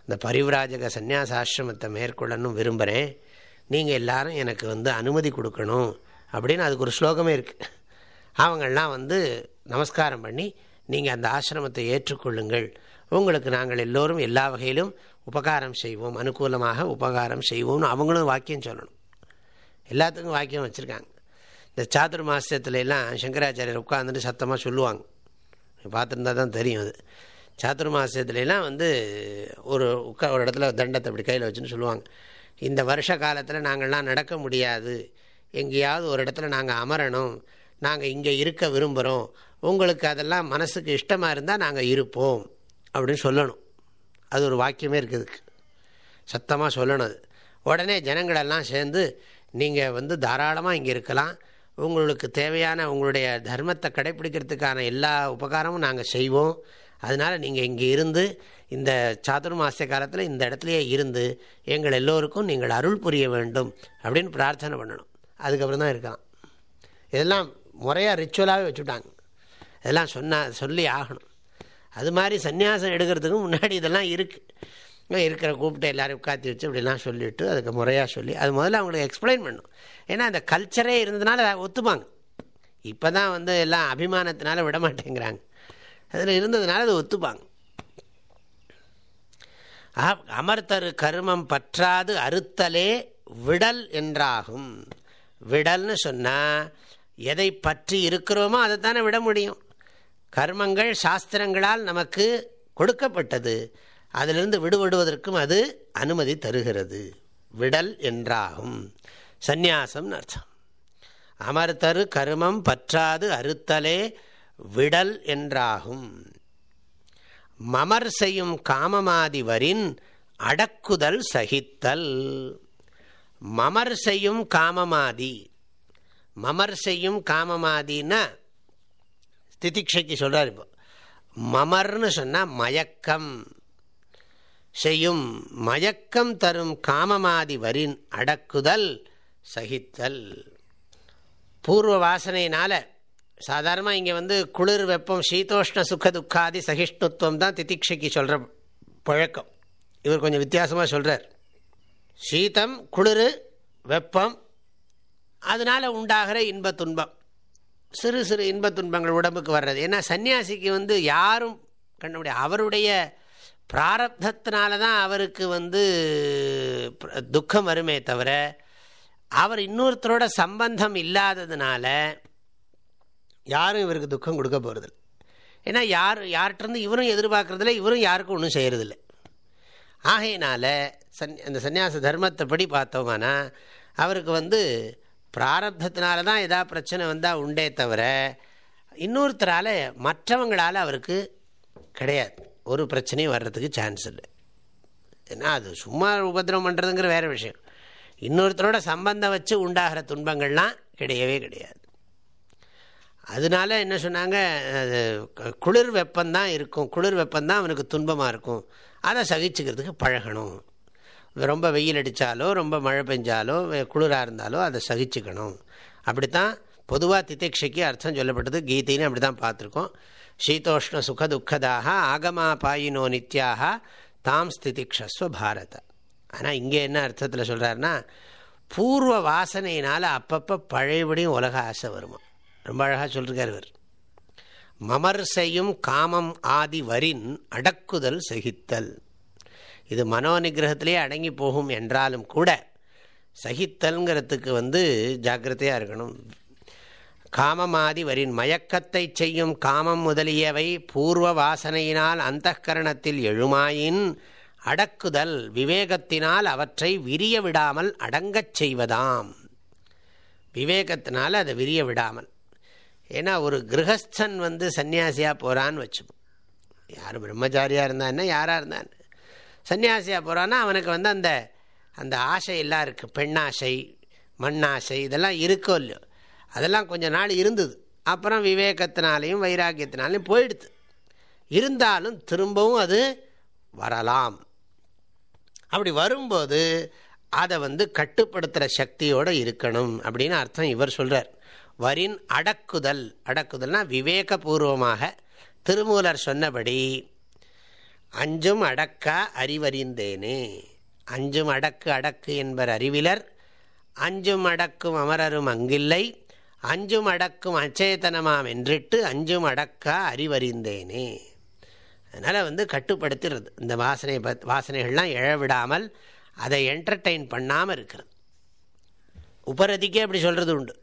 இந்த பரிவிராஜக சந்நியாச ஆசிரமத்தை மேற்கொள்ளணும் விரும்புகிறேன் நீங்கள் எல்லாரும் எனக்கு வந்து அனுமதி கொடுக்கணும் அப்படின்னு அதுக்கு ஒரு ஸ்லோகமே இருக்குது அவங்கள்லாம் வந்து நமஸ்காரம் பண்ணி நீங்கள் அந்த ஆசிரமத்தை ஏற்றுக்கொள்ளுங்கள். உங்களுக்கு நாங்கள் எல்லோரும் எல்லா வகையிலும் உபகாரம் செய்வோம். அனுகூலமாக உபகாரம் செய்வோம்னு அவங்களும் வாக்கியம் சொல்லணும். எல்லாத்துக்கும் வாக்கியம் வச்சுருக்காங்க. இந்த சாத்துர் மாசத்துலலாம் சங்கராச்சாரியர் உட்காந்துட்டு சத்தமாக சொல்லுவாங்க. பார்த்துருந்தா தான் தெரியும் அது. சாத்துர் மாசத்துலலாம் வந்து ஒரு உட்கா ஒரு இடத்துல தண்டத்தை அப்படி கையில் வச்சுன்னு சொல்லுவாங்க. இந்த வருஷ காலத்தில் நாங்கள்லாம் நடக்க முடியாது. எங்கேயாவது ஒரு இடத்துல நாங்கள் அமரணும். நாங்கள் இங்கே இருக்க விரும்புகிறோம் உங்களுக்கு அதெல்லாம் மனசுக்கு இஷ்டமாக இருந்தால் நாங்கள் இருப்போம். அப்படின்னு சொல்லணும். அது ஒரு வாக்கியமே இருக்குதுக்கு சத்தமாக சொல்லணும் அது. உடனே ஜனங்களெல்லாம் சேர்ந்து நீங்கள் வந்து தாராளமாக இங்கே இருக்கலாம். உங்களுக்கு தேவையான உங்களுடைய தர்மத்தை கடைப்பிடிக்கிறதுக்கான எல்லா உபகாரமும் நாங்கள் செய்வோம். அதனால் நீங்கள் இங்கே இருந்து இந்த சாதுர்மாசிய காலத்தில் இந்த இடத்துலையே இருந்து எங்கள் எல்லோருக்கும் நீங்கள் அருள் புரிய வேண்டும் அப்படின்னு பிரார்த்தனை பண்ணணும். அதுக்கப்புறம் தான் இருக்கலாம். இதெல்லாம் முறையாக ரிச்சுவலாகவே வச்சுட்டாங்க. இதெல்லாம் சொன்னால் சொல்லி ஆகணும். அது மாதிரி சன்னியாசம் எடுக்கிறதுக்கு முன்னாடி இதெல்லாம் இருக்குது இருக்கிற கூப்பிட்டு எல்லோரும் உட்காத்தி வச்சு இப்படிலாம் சொல்லிவிட்டு அதுக்கு முறையாக சொல்லி அது முதல்ல அவங்களுக்கு எக்ஸ்பிளைன் பண்ணும். ஏன்னா அந்த கல்ச்சரே இருந்ததுனால ஒத்துப்பாங்க. இப்போ தான் வந்து எல்லாம் அபிமானத்தினால விட மாட்டேங்கிறாங்க. அதில் இருந்ததுனால அது ஒத்துப்பாங்க. அமர்த்தரு கருமம் பற்றாது அறுத்தலே விடல் என்றாகும். விடல்னு சொன்னால் எதை பற்றி இருக்கிறோமோ அதை தானே விட முடியும். கர்மங்கள் சாஸ்திரங்களால் நமக்கு கொடுக்கப்பட்டது. அதிலிருந்து விடுபடுவதற்கும் அது அனுமதி தருகிறது. விடல் என்றாகும். சந்நியாசம் அர்த்தம். அமர்த்தரு கருமம் பற்றாது அறுத்தலே விடல் என்றாகும். மமர் செய்யும் காமமாதி வரின் அடக்குதல் சகித்தல். மமர் செய்யும் காமமாதி. மமர் செய்யும் காமமாதின்னா ஸ்திதிக்ஷைக்கு சொல்கிறார் இப்போ. மமர்னு சொன்னால் மயக்கம். செய்யும் மயக்கம் தரும் காமமாதி வரின் அடக்குதல் சகித்தல். பூர்வ வாசனையினால் சாதாரணமாக இங்கே வந்து குளிர் வெப்பம் சீதோஷ்ண சுக துக்காதி சகிஷ்ணுத்துவம் தான் திதிக்ஷைக்கு சொல்கிற பழக்கம். இவர் கொஞ்சம் வித்தியாசமாக சொல்கிறார் சீதம் குளிர் வெப்பம் அதனால் உண்டாகிற இன்ப துன்பம். சிறு சிறு இன்ப துன்பங்கள் உடம்புக்கு வர்றது. ஏன்னா சன்னியாசிக்கு வந்து யாரும் கண்ட அவருடைய பிராரப்தத்தினால தான் அவருக்கு வந்து துக்கம் வருமே தவிர அவர் இன்னொருத்தரோட சம்பந்தம் இல்லாததுனால யாரும் இவருக்கு துக்கம் கொடுக்க போகிறதில்ல ஏன்னா யார் யார்கிட்டருந்து இவரும் எதிர்பார்க்குறதில்ல இவரும் யாருக்கும் ஒன்றும் செய்கிறதில்ல ஆகையினால சன் அந்த சன்னியாச தர்மத்தை படி பார்த்தோம்னா அவருக்கு வந்து பிராரப்தத்தினால தான் எதா பிரச்சனை வந்தால் உண்டே தவிர இன்னொருத்தரால் மற்றவங்களால் அவருக்கு கிடையாது. ஒரு பிரச்சனையும் வர்றதுக்கு சான்ஸ் இல்லை. ஏன்னா அது சும்மா உபதிரவம் பண்ணுறதுங்கிற வேறு விஷயம். இன்னொருத்தரோட சம்பந்தம் வச்சு உண்டாகிற துன்பங்கள்லாம் கிடையவே கிடையாது. அதனால என்ன சொன்னாங்க குளிர் வெப்பந்தான் இருக்கும். குளிர் வெப்பந்தான் அவனுக்கு துன்பமாக இருக்கும். அதை சகிச்சுக்கிறதுக்கு பழகணும். ரொம்ப வெயில் அடித்தாலோ ரொம்ப மழை பெஞ்சாலோ குளிராக இருந்தாலோ அதை சகிச்சுக்கணும். அப்படித்தான் பொதுவாக திதிக்ஷைக்கு அர்த்தம் சொல்லப்பட்டது. கீதைன்னு அப்படி தான் பார்த்துருக்கோம். சீதோஷ்ண சுகதுக்கதாக ஆகமா பாயினோ நித்யாக தாம் ஸ்திதிக்ஷஸ்வ பாரத ஆனால் இங்கே என்ன அர்த்தத்தில் சொல்கிறாருன்னா பூர்வ வாசனையினால் அப்பப்போ பழையபடியும் உலக ஆசை வருமா? ரொம்ப அழகாக சொல்லிருக்கார் இவர். மமர்சையும் காமம் ஆதி வரின் அடக்குதல் சகித்தல். இது மனோநிகிரகத்திலே அடங்கி போகும் என்றாலும் கூட சகித்தல்ங்கிறதுக்கு வந்து ஜாக்கிரதையாக இருக்கணும். காமமாதி வரின் மயக்கத்தை செய்யும் காமம் முதலியவை பூர்வ வாசனையினால் அந்த கரணத்தில் எழுமாயின் அடக்குதல் விவேகத்தினால் அவற்றை விரிய விடாமல் அடங்கச் செய்வதாம். விவேகத்தினால் அதை விரிய விடாமல் ஏன்னா ஒரு கிரகஸ்தன் வந்து சன்னியாசியாக போகிறான்னு வச்சுப்போம் யார் பிரம்மச்சாரியாக இருந்தான்னா யாராக இருந்தான்னு சன்னியாசியாக போகிறான்னா அவனுக்கு வந்து அந்த அந்த ஆசை எல்லாம் இருக்குது பெண்ணாசை மண்ணாசை இதெல்லாம் இருக்கோ இல்லையோ? அதெல்லாம் கொஞ்ச நாள் இருந்தது. அப்புறம் விவேகத்தினாலையும் வைராக்கியத்தினாலையும் போயிடுது இருந்தாலும் திரும்பவும் அது வரலாம். அப்படி வரும்போது அதை வந்து கட்டுப்படுத்துகிற சக்தியோடு இருக்கணும் அப்படின்னு அர்த்தம் இவர் சொல்கிறார் வரின் அடக்குதல் அடக்குதல்னா விவேகபூர்வமாக திருமூலர் சொன்னபடி அஞ்சும் அடக்கா அறிவறிந்தேனே. அஞ்சும் அடக்கு அடக்கு என்பர் அறிவிலர் அஞ்சும் அடக்கும் அமரரும் அங்கில்லை. அஞ்சும் அடக்கும் அச்சேதனமாம் என்றிட்டு அஞ்சும் அடக்கா அறிவறிந்தேனே. அதனால் வந்து கட்டுப்படுத்துறது இந்த வாசனை வாசனைகள்லாம் எழவிடாமல் அதை என்டர்டெயின் பண்ணாமல் இருக்கிறது உபரதிக்கே அப்படி சொல்கிறது உண்டு.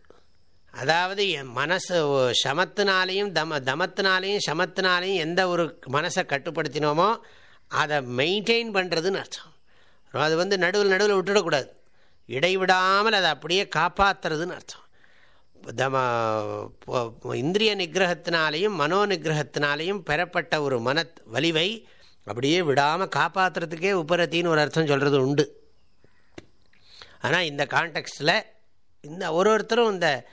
அதாவது என் மனசு சமத்தினாலையும் தம தமத்தினாலையும் சமத்தினாலையும் எந்த ஒரு மனசை கட்டுப்படுத்தினோமோ அதை மெயின்டைன் பண்ணுறதுன்னு அர்த்தம். அது வந்து நடுவில் நடுவில் விட்டுடக்கூடாது. இடைவிடாமல் அதை அப்படியே காப்பாற்றுறதுன்னு அர்த்தம். இந்திரிய நிகிரகத்தினாலையும் மனோ நிகிரகத்தினாலையும் பெறப்பட்ட ஒரு மன வலிவை அப்படியே விடாமல் காப்பாற்றுறதுக்கே உபரத்தின்னு ஒரு அர்த்தம் சொல்கிறது உண்டு. ஆனால் இந்த கான்டெக்ஸ்டில் இந்த ஒரு ஒருத்தரும் இந்த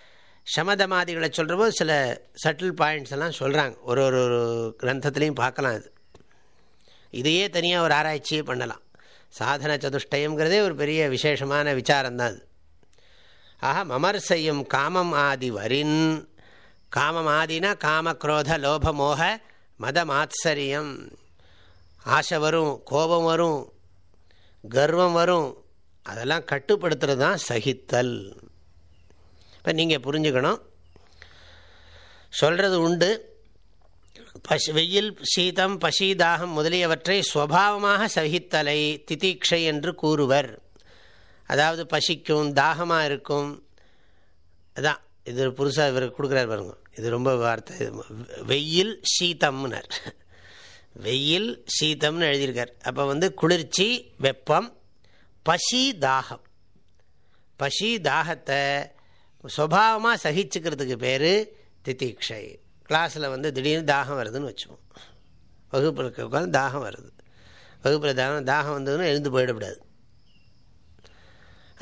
சமதமாதிகளை சொல்கிறப்போ சில சட்டில் பாயிண்ட்ஸ் எல்லாம் சொல்கிறாங்க ஒரு ஒரு ஒரு கிரந்தத்துலேயும் பார்க்கலாம் அது. இதையே தனியாக ஒரு ஆராய்ச்சியே பண்ணலாம். சாதன சதுஷ்டயங்கிறதே ஒரு பெரிய விசேஷமான விசாரம்தான் அது. ஆக மமர்சையும் காமம் ஆதி வரின். காமம் ஆதினா காம குரோத லோபமோக மத மாத்சரியம் ஆசை வரும் கோபம் வரும் கர்வம் வரும் அதெல்லாம் கட்டுப்படுத்துறது தான் சகித்தல். இப்போ நீங்கள் புரிஞ்சுக்கணும். சொல்கிறது உண்டு. பஷ் வெயில் சீதம் பசி தாகம் முதலியவற்றை ஸ்வபாவமாக சகித்தலை திதீக்ஷை என்று கூறுவர். அதாவது பசிக்கும் தாகமாக இருக்கும். அதான் இது புதுசாக இவர் கொடுக்குறாரு பாருங்க. இது ரொம்ப வார்த்தை. வெயில் சீதம்னர் வெயில் சீதம்னு எழுதியிருக்கார். அப்போ வந்து குளிர்ச்சி வெப்பம் பசி தாகம். பசி தாகத்தை சுபாவமாக சகிச்சுக்கிறதுக்கு பேர் தித்திக்ஷை கிளாஸில் வந்து திடீர்னு தாகம் வருதுன்னு வச்சுப்போம். வகுப்பில் உட்காந்து தாகம் வருது. வகுப்பில் தாகம் தாகம் வந்ததுன்னு எழுந்து போயிடக்கூடாது.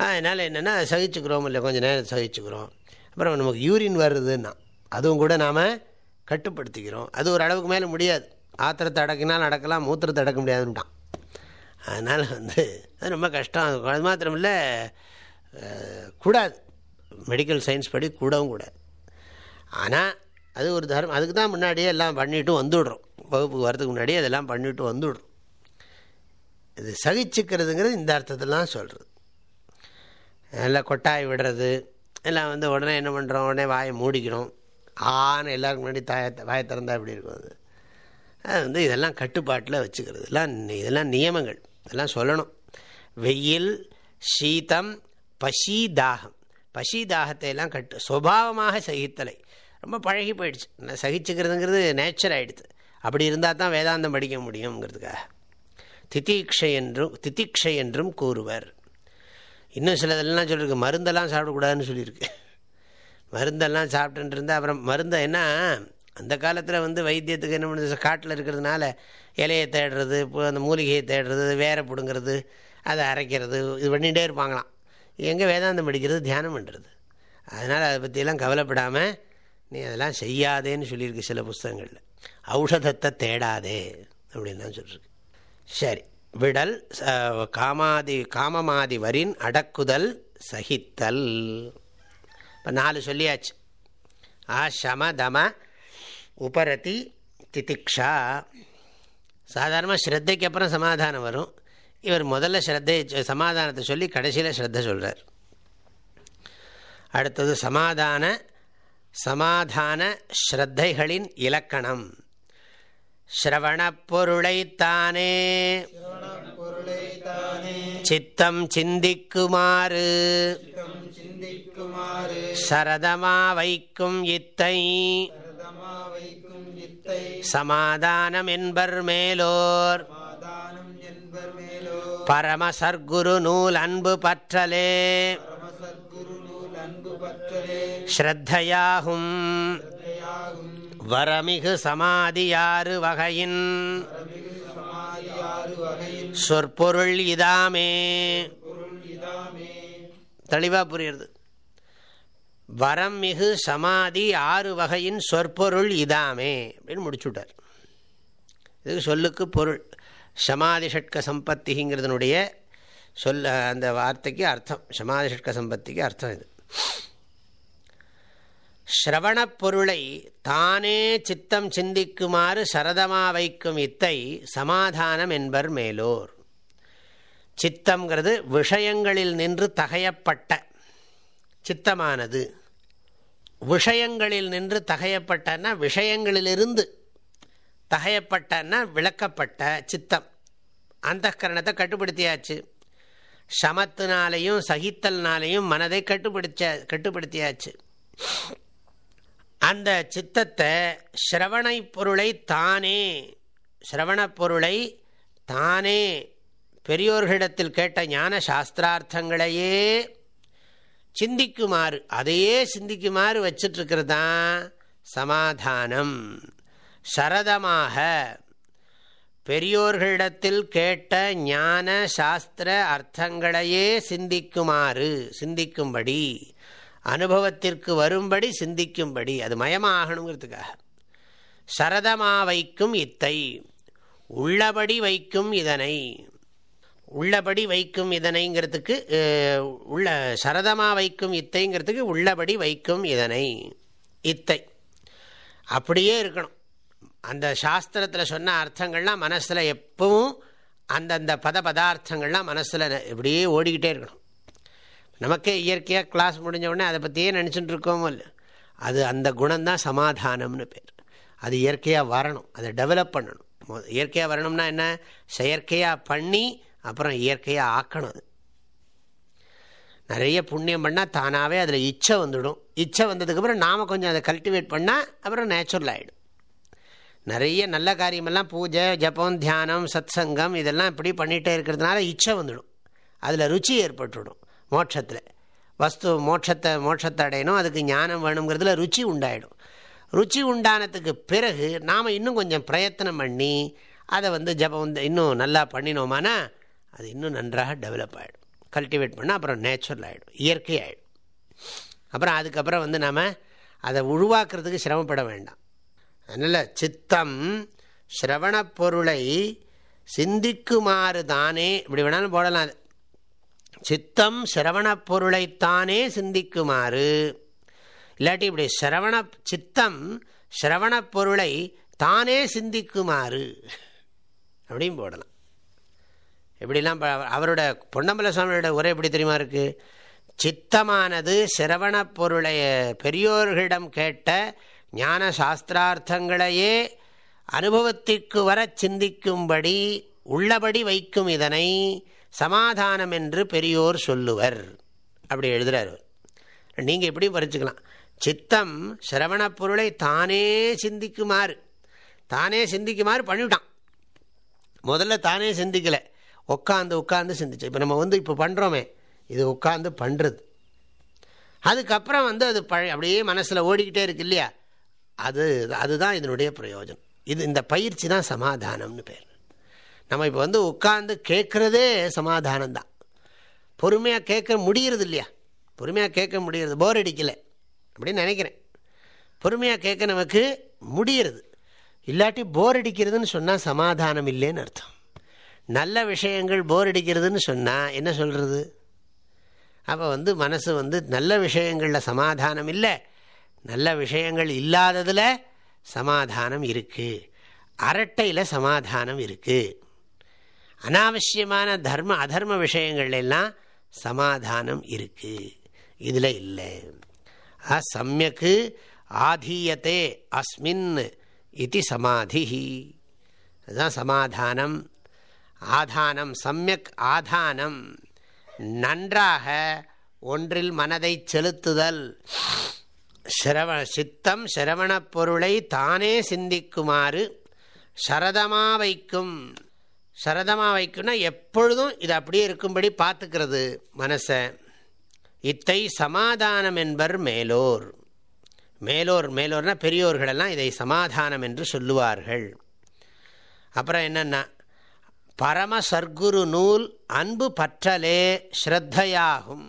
அதனால் என்னென்னா சகிச்சுக்கிறோம் இல்லை கொஞ்சம் நேரம் சகிச்சுக்கிறோம். அப்புறம் நமக்கு யூரின் வருதுன்னா அதுவும் கூட நாம் கட்டுப்படுத்திக்கிறோம். அது ஒரு அளவுக்கு மேலே முடியாது. ஆத்திரத்தை அடக்கினால் அடக்கலாம் மூத்திரத்தை அடக்க முடியாதுன்ட்டான் அதனால் வந்து அது ரொம்ப கஷ்டம். அது மாத்திரம் இல்லை கூடாது. மெடிக்கல் சயின்ஸ் படி கூடவும் கூடாது ஆனால் அது ஒரு தர்மம். அதுக்கு தான் முன்னாடியே எல்லாம் பண்ணிவிட்டு வந்துவிடுறோம் வகுப்புக்கு வரதுக்கு முன்னாடியே அதெல்லாம் பண்ணிவிட்டு வந்துவிடுறோம் இது சகிச்சுக்கிறதுங்கிறது இந்த அர்த்தத்திலாம் சொல்கிறது நல்லா கொட்டாய் விடுறது. எல்லாம் வந்து உடனே என்ன பண்ணுறோம் உடனே வாயை மூடிக்கிறோம். ஆன்னு எல்லாருக்கும் முன்னாடி தாய வாயை திறந்தா எப்படி இருக்கும் அது? அது வந்து இதெல்லாம் கட்டுப்பாட்டில் வச்சுக்கிறது. இதெல்லாம் இதெல்லாம் நியமங்கள். இதெல்லாம் சொல்லணும். வெயில் சீதம் பசி தாகம் பசி தாகத்தை எல்லாம் கட்டு சுபாவமாக சகித்தலை. ரொம்ப பழகி போயிடுச்சு. சகிச்சுக்கிறதுங்கிறது நேச்சர் ஆகிடுது அப்படி இருந்தால் தான் வேதாந்தம் படிக்க முடியுங்கிறதுக்காக தித்தீக்ஷை என்றும் திதிக்ஷை என்றும் கூறுவர். இன்னும் சிலதெல்லாம் சொல்லியிருக்கு மருந்தெல்லாம் சாப்பிடக்கூடாதுன்னு சொல்லியிருக்கு. மருந்தெல்லாம் சாப்பிட்டுருந்தா இருந்தால் அப்புறம் மருந்தை என்ன? அந்த காலத்தில் வந்து வைத்தியத்துக்கு என்ன பண்ணுறது காட்டில் இருக்கிறதுனால இலையை தேடுறது இப்போ அந்த மூலிகையை தேடுறது வேற பிடுங்கிறது அதை அரைக்கிறது இது பண்ணிகிட்டே இருப்பாங்களாம். எங்கே வேதாந்தம் படிக்கிறது தியானம் பண்ணுறது அதனால் அதை பற்றியெல்லாம் கவலைப்படாமல் நீ அதெல்லாம் செய்யாதேன்னு சொல்லியிருக்கு சில புஸ்தகங்களில். ஔஷதத்தை தேடாதே அப்படின்னு தான் சொல்லியிருக்கு. சரி. விடல் காமாதி காமமாதி வரின் அடக்குதல் சகித்தல். இப்போ நாலு சொல்லியாச்சு. ஆ சம தம உபரதி திதிக்ஷா. சாதாரணமாக ஸ்ரத்தைக்கு அப்புறம் சமாதானம் வரும். இவர் முதல்ல ஸ்ரத்தை சமாதானத்தை சொல்லி கடைசியில் ஸ்ரத்த சொல்கிறார் அடுத்தது சமாதான சமாதான ஸ்ரத்தைகளின் இலக்கணம். ஸ்ரவணப் பொருளைத்தானே சித்தம் சிந்திக்குமாறு. சரதமா வைக்கும் இத்தை. சமாதானம் என்பர் மேலோர். பரமசர்க்குரு நூல் அன்பு பற்றலே. ஸ்ரத்தையாகும். வரமிகு சமாதியாறு வகையின். சொற்பொருள் இதாமே தெளிவாக புரியுறது. வரம் மிகு சமாதி ஆறு வகையின் சொற்பொருள் இதாமே அப்படின்னு முடிச்சுட்டார். இதுக்கு சொல்லுக்கு பொருள். சமாதி ஷட்க சம்பத்திங்கிறதுனுடைய சொல்ல அந்த வார்த்தைக்கு அர்த்தம். சமாதி ஷட்க சம்பத்திக்கு அர்த்தம் இது. ஸ்ரவணப் பொருளை தானே சித்தம் சிந்திக்குமாறு சரதமா வைக்கும் இத்தை சமாதானம் என்பர் மேலோர். சித்தம்ங்கிறது விஷயங்களில் நின்று தகையப்பட்ட சித்தமானது. விஷயங்களில் நின்று தகையப்பட்டன்னா விஷயங்களிலிருந்து தகையப்பட்டன்னா விளக்கப்பட்ட சித்தம். அந்த கரணத்தை கட்டுப்படுத்தியாச்சு. சமத்தினாலையும் சகித்தல்னாலையும் மனதை கட்டுப்படுத்த கட்டுப்படுத்தியாச்சு. அந்த சித்தத்தை ஸ்ரவணை பொருளை தானே ஸ்ரவண பொருளை தானே. பெரியோர்களிடத்தில் கேட்ட ஞான சாஸ்திரார்த்தங்களையே சிந்திக்குமாறு அதையே சிந்திக்குமாறு வச்சிட்ருக்கிறது தான் சமாதானம். சரதமாக பெரியோர்களிடத்தில் கேட்ட ஞான சாஸ்திர அர்த்தங்களையே சிந்திக்குமாறு சிந்திக்கும்படி அனுபவத்திற்கு வரும்படி சிந்திக்கும்படி அது மயமாகணுங்கிறதுக்காக. சரதமா வைக்கும் இத்தை உள்ளபடி வைக்கும் இதனை. உள்ளபடி வைக்கும் இதனைங்கிறதுக்கு உள்ள சரதமா வைக்கும் இத்தைங்கிறதுக்கு உள்ளபடி வைக்கும் இதனை. இத்தை. அப்படியே இருக்கணும். அந்த சாஸ்திரத்தில் சொன்ன அர்த்தங்கள்லாம் மனசில் எப்பவும் அந்தந்த பத பதார்த்தங்கள்லாம் மனசில் இப்படியே ஓடிக்கிட்டே இருக்கணும். நமக்கே இயற்கையாக கிளாஸ் முடிஞ்ச உடனே அதை பற்றியே நினச்சிட்டு இருக்கோமோ இல்லை? அது அந்த குணம்தான் சமாதானம்னு பேர். அது இயற்கையாக வரணும். அதை டெவலப் பண்ணணும். இயற்கையாக வரணும்னா என்ன? செயற்கையாக பண்ணி அப்புறம் இயற்கையாக ஆக்கணும் அது. நிறைய புண்ணியம் பண்ணால் தானாகவே அதில் இச்சை வந்துடும். இச்சை வந்ததுக்கப்புறம் நாம் கொஞ்சம் அதை கல்டிவேட் பண்ணால் அப்புறம் நேச்சுரல் ஆகிடும் நிறைய நல்ல காரியமெல்லாம் பூஜை ஜபம் தியானம் சத் சங்கம் இதெல்லாம் இப்படி பண்ணிகிட்டே இருக்கிறதுனால இச்சை வந்துடும். அதில் ருச்சி ஏற்பட்டுவிடும் மோட்சத்தில். வஸ்து மோட்சத்தை மோட்சத்தை அடையணும் அதுக்கு ஞானம் வேணுங்கிறதுல ருச்சி உண்டாயிடும். ருச்சி உண்டானதுக்கு பிறகு நாம் இன்னும் கொஞ்சம் பிரயத்தனம் பண்ணி அதை வந்து ஜபம் வந்து இன்னும் நல்லா பண்ணினோமானா அது இன்னும் நன்றாக டெவலப் ஆகிடும் கல்டிவேட் பண்ணால் அப்புறம் நேச்சுரல் ஆகிடும் இயற்கை ஆகிடும் அப்புறம் அதுக்கப்புறம் வந்து நாம் அதை உருவாக்குறதுக்கு சிரமப்பட வேண்டாம். அதனால் சித்தம் சிரவண பொருளை சிந்திக்குமாறு தானே இப்படி வேணாலும் போடலாம். அது சித்தம் சிரவணப் பொருளைத்தானே சிந்திக்குமாறு. இல்லாட்டி இப்படி சிரவண சித்தம் சிரவணப் பொருளை தானே சிந்திக்குமாறு. அப்படின்னு போடலாம். எப்படிலாம் அவரோட பொன்னம்பல சுவாமியோட உரை எப்படி தெரியுமா இருக்கு? சித்தமானது சிரவண பொருளை பெரியோர்களிடம் கேட்ட ஞான சாஸ்திரார்த்தங்களையே அனுபவத்திற்கு வர சிந்திக்கும்படி உள்ளபடி வைக்கும் இதனை சமாதானம் என்று பெரியோர் சொல்லுவர். அப்படி எழுதுறாரு. நீங்கள் எப்படி பறிச்சுக்கலாம். சித்தம் சிரவண பொருளை தானே சிந்திக்குமாறு. தானே சிந்திக்குமாறு பண்ணிவிட்டான். முதல்ல தானே சிந்திக்கலை. உட்காந்து உட்காந்து சிந்திச்சு. இப்போ நம்ம வந்து இப்போ பண்ணுறோமே இது உட்காந்து பண்ணுறது அதுக்கப்புறம் வந்து அது பழைய அப்படியே மனசில் ஓடிக்கிட்டே இருக்கு இல்லையா? அது அதுதான் இதனுடைய பிரயோஜனம். இது இந்த பயிற்சி தான் சமாதானம்னு பேர். நம்ம இப்போ வந்து உட்காந்து கேட்குறதே சமாதானம் தான் பொறுமையாக கேட்க முடியறது இல்லையா பொறுமையாக கேட்க முடியறது போர் அடிக்கலை. அப்படின்னு நினைக்கிறேன். பொறுமையாக கேட்க நமக்கு முடியறது. இல்லாட்டி போர் அடிக்கிறதுன்னு சொன்னால் சமாதானம் இல்லைன்னு அர்த்தம். நல்ல விஷயங்கள் போர் அடிக்கிறதுன்னு சொன்னால் என்ன சொல்கிறது அப்போ வந்து மனசு வந்து நல்ல விஷயங்களில் சமாதானம் இல்லை. நல்ல விஷயங்கள் இல்லாததில் சமாதானம் இருக்குது அரட்டையில் சமாதானம் இருக்குது அனாவசியமான தர்ம அதர்ம விஷயங்கள் எல்லாம் சமாதானம் இருக்குது இதில் இல்லை. சமயக்கு ஆதீயத்தே அஸ்மின் இது சமாதி. அதுதான் சமாதானம். ஆதானம் சமயக் ஆதானம். நன்றாக ஒன்றில் மனதை செலுத்துதல். சிரவ சித்தம் சிரவணப் பொருளை தானே சிந்திக்குமாறு சரதமா வைக்கும். சரதமாக வைக்கணும்னா எப்பொழுதும் இது அப்படியே இருக்கும்படி பார்த்துக்கிறது மனசை. இத்தை சமாதானம் என்பர் மேலோர். மேலோர் மேலோர்னா பெரியோர்களெல்லாம் இதை சமாதானம் என்று சொல்லுவார்கள். அப்புறம் என்னென்னா பரம சர்க்குரு நூல் அன்பு பற்றலே ஸ்ரத்தையாகும்.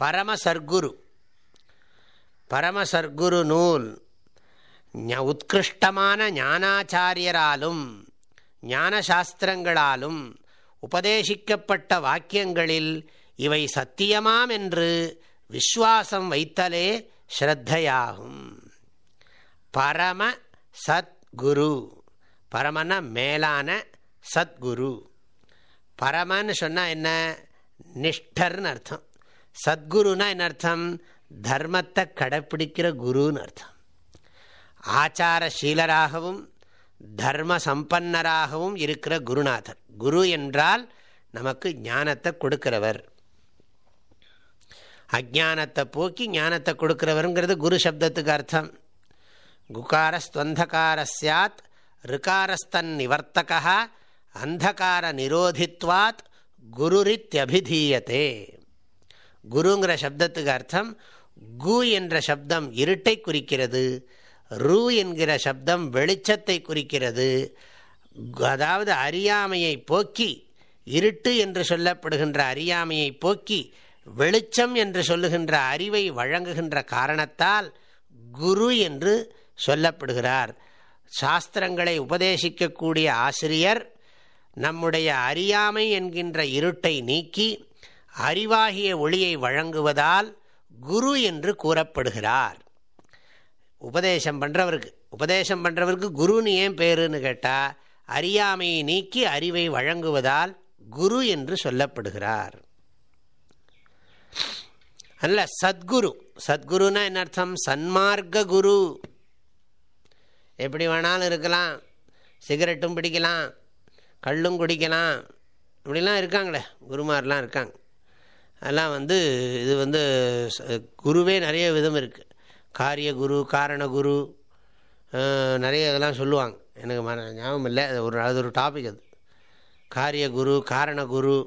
பரமசர்க்குரு பரமசர்க்குரு நூல் உத்கிருஷ்டமான ஞானாச்சாரியராலும் ஞானசாஸ்திரங்களாலும் உபதேசிக்கப்பட்ட வாக்கியங்களில் இவை சத்தியமாம் என்று விஸ்வாசம் வைத்தலே ஸ்ரத்தையாகும். பரம சத்குரு. பரமன மேலான சத்குரு. பரமன்னு சொன்னால் என்ன? நிஷ்டர்னு அர்த்தம். சத்குருனா என்ன அர்த்தம்? தர்மத்தை கடைப்பிடிக்கிற குருன்னு அர்த்தம். ஆச்சாரசீலராகவும் தர்ம சம்பன்னராகவும் இருக்கிற குருநாதர். குரு என்றால் நமக்கு ஞானத்தை கொடுக்கிறவர். அஜானத்தை போக்கி ஞானத்தை கொடுக்கிறவருங்கிறது குரு சப்தத்துக்கு அர்த்தம். குகாரஸ்துவந்தகார சாத் ரிகாரஸ்தன் நிவர்த்தகா அந்தகார நிரோதித்வாத் குருரித்யபிதீயத்தே குருங்கிற சப்தத்துக்கு அர்த்தம் கு என்ற சப்தம் இருட்டை குறிக்கிறது. ரூ என்கிற சப்தம் வெளிச்சத்தை குறிக்கிறது. அதாவது அறியாமையை போக்கி இருட்டு என்று சொல்லப்படுகின்ற அறியாமையை போக்கி வெளிச்சம் என்று சொல்லுகின்ற அறிவை வழங்குகின்ற காரணத்தால் குரு என்று சொல்லப்படுகிறார். சாஸ்திரங்களை உபதேசிக்கக்கூடிய ஆசிரியர் நம்முடைய அறியாமை என்கின்ற இருட்டை நீக்கி அறிவாகிய ஒளியை வழங்குவதால் குரு என்று கூறப்படுகிறார். உபதேசம் பண்ணுறவருக்கு உபதேசம் பண்ணுறவருக்கு குருன்னு ஏன் பேருன்னு கேட்டால் அறியாமையை நீக்கி அறிவை வழங்குவதால் குரு என்று சொல்லப்படுகிறார். அல்ல சத்குரு. சத்குருனா என்ன அர்த்தம்? சன்மார்க்க குரு. எப்படி வேணாலும் இருக்கலாம். சிகரெட்டும் பிடிக்கலாம். கள்ளும் குடிக்கலாம். இப்படிலாம் இருக்காங்களே குருமாரெலாம் இருக்காங்க. அதெல்லாம் வந்து இது வந்து குருவே நிறைய விதம் இருக்குது காரியகுரு காரணகுரு நிறைய இதெல்லாம் சொல்லுவாங்க. எனக்கு மன ஞாபகம் இல்லை. அது ஒரு அது ஒரு டாபிக் அது. காரியகுரு காரணகுரு.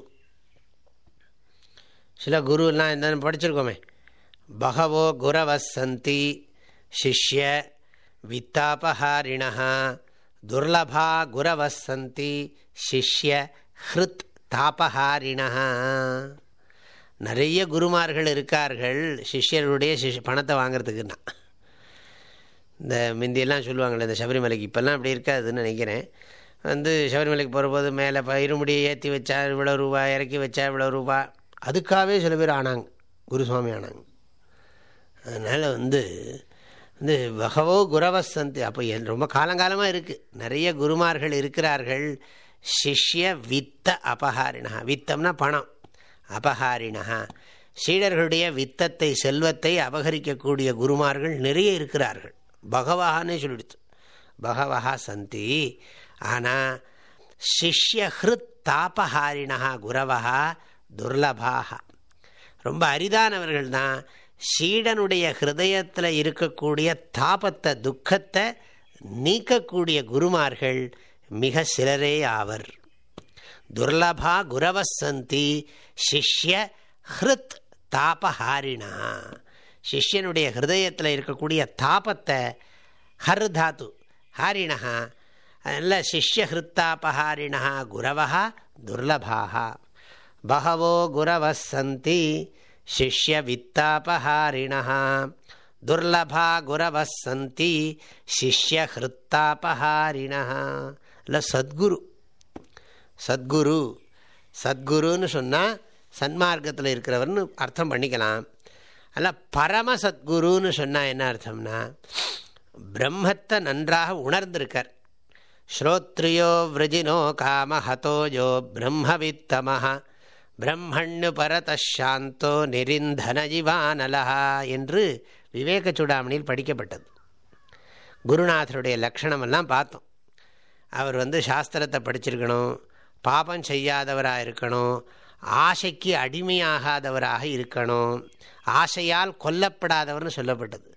சில குருலாம் என்னன்னு படிச்சிருக்கோமே. பகவோ குரவசந்தி சிஷ்ய வித்தாபஹாரிணா துர்லபா குரவசந்தி சிஷ்ய ஹிருத் தாபஹாரிணா நிறைய குருமார்கள் இருக்கார்கள். சிஷ்யர்களுடைய சிஷ் பணத்தை வாங்கிறதுக்குன்னா. இந்த முந்தியெல்லாம் சொல்லுவாங்களே இந்த சபரிமலைக்கு. இப்போல்லாம் அப்படி இருக்காதுன்னு நினைக்கிறேன். வந்து சபரிமலைக்கு போகிறபோது மேலே இருமுடியை ஏற்றி வச்சா இவ்வளோ ரூபா இறக்கி வச்சா இவ்வளோ ரூபா. அதுக்காகவே சில பேர் ஆனாங்க. குருசுவாமி ஆனாங்க. அதனால் வந்து வந்து பகவோ குரவசந்தி அப்போ ரொம்ப காலங்காலமாக இருக்குது நிறைய குருமார்கள் இருக்கிறார்கள். சிஷ்ய வித்த அபகாரிணா வித்தம்னா பணம். அபகாரிணா சீடர்களுடைய வித்தத்தை செல்வத்தை அபகரிக்கக்கூடிய குருமார்கள் நிறைய இருக்கிறார்கள். பகவஹானே சொல்லிடுச்சு. பகவஹா சந்தி. ஆனால் சிஷ்ய ஹிருத் தாபஹாரிணா குரவஹா துர்லபாக ரொம்ப அரிதானவர்கள் தான் சீடனுடைய ஹிருதயத்தில் இருக்கக்கூடிய தாபத்தை துக்கத்தை நீக்கக்கூடிய குருமார்கள் மிக சிலரே ஆவர். துர்லபா குரவசந்தி சிஷ்ய ஹிருத் தாபஹாரிணா. சிஷ்யனுடைய ஹிருதயத்தில் இருக்கக்கூடிய தாபத்தை ஹர் தாத்து ஹாரிணா. அதனால் சிஷ்ய ஹிருத்தாபஹாரிணா குரவா துர்லபாக பகவோ குரவசந்தி சிஷ்ய வித்தாபஹாரிணா. துர்லபா குரவசந்தி சிஷ்ய ஹிருத்தாபஹாரிணா இல்லை சத்குரு. சத்குரு. சத்குருன்னு சொன்னால் சன்மார்க்கத்தில் இருக்கிறவர்னு அர்த்தம் பண்ணிக்கலாம். அல்ல பரம சத்குருன்னு சொன்னால் என்ன அர்த்தம்னா பிரம்மத்தை நன்றாக உணர்ந்திருக்கார். ஸ்ரோத்ரியோ விரஜினோ காமஹதோஜோ பிரம்மவித்தமஹ. பிரம்மண்ணு பரதாந்தோ நெரிந்தன ஜிவானலஹா என்று விவேக சூடாமணியில் படிக்கப்பட்டது. குருநாதருடைய லக்ஷணமெல்லாம் பார்த்தோம். அவர் வந்து சாஸ்திரத்தை படிச்சிருக்கணும். பாபம் செய்யாதவராக இருக்கணும். ஆசைக்கு அடிமையாகாதவராக இருக்கணும். ஆசையால் கொல்லப்படாதவர்னு சொல்லப்பட்டது.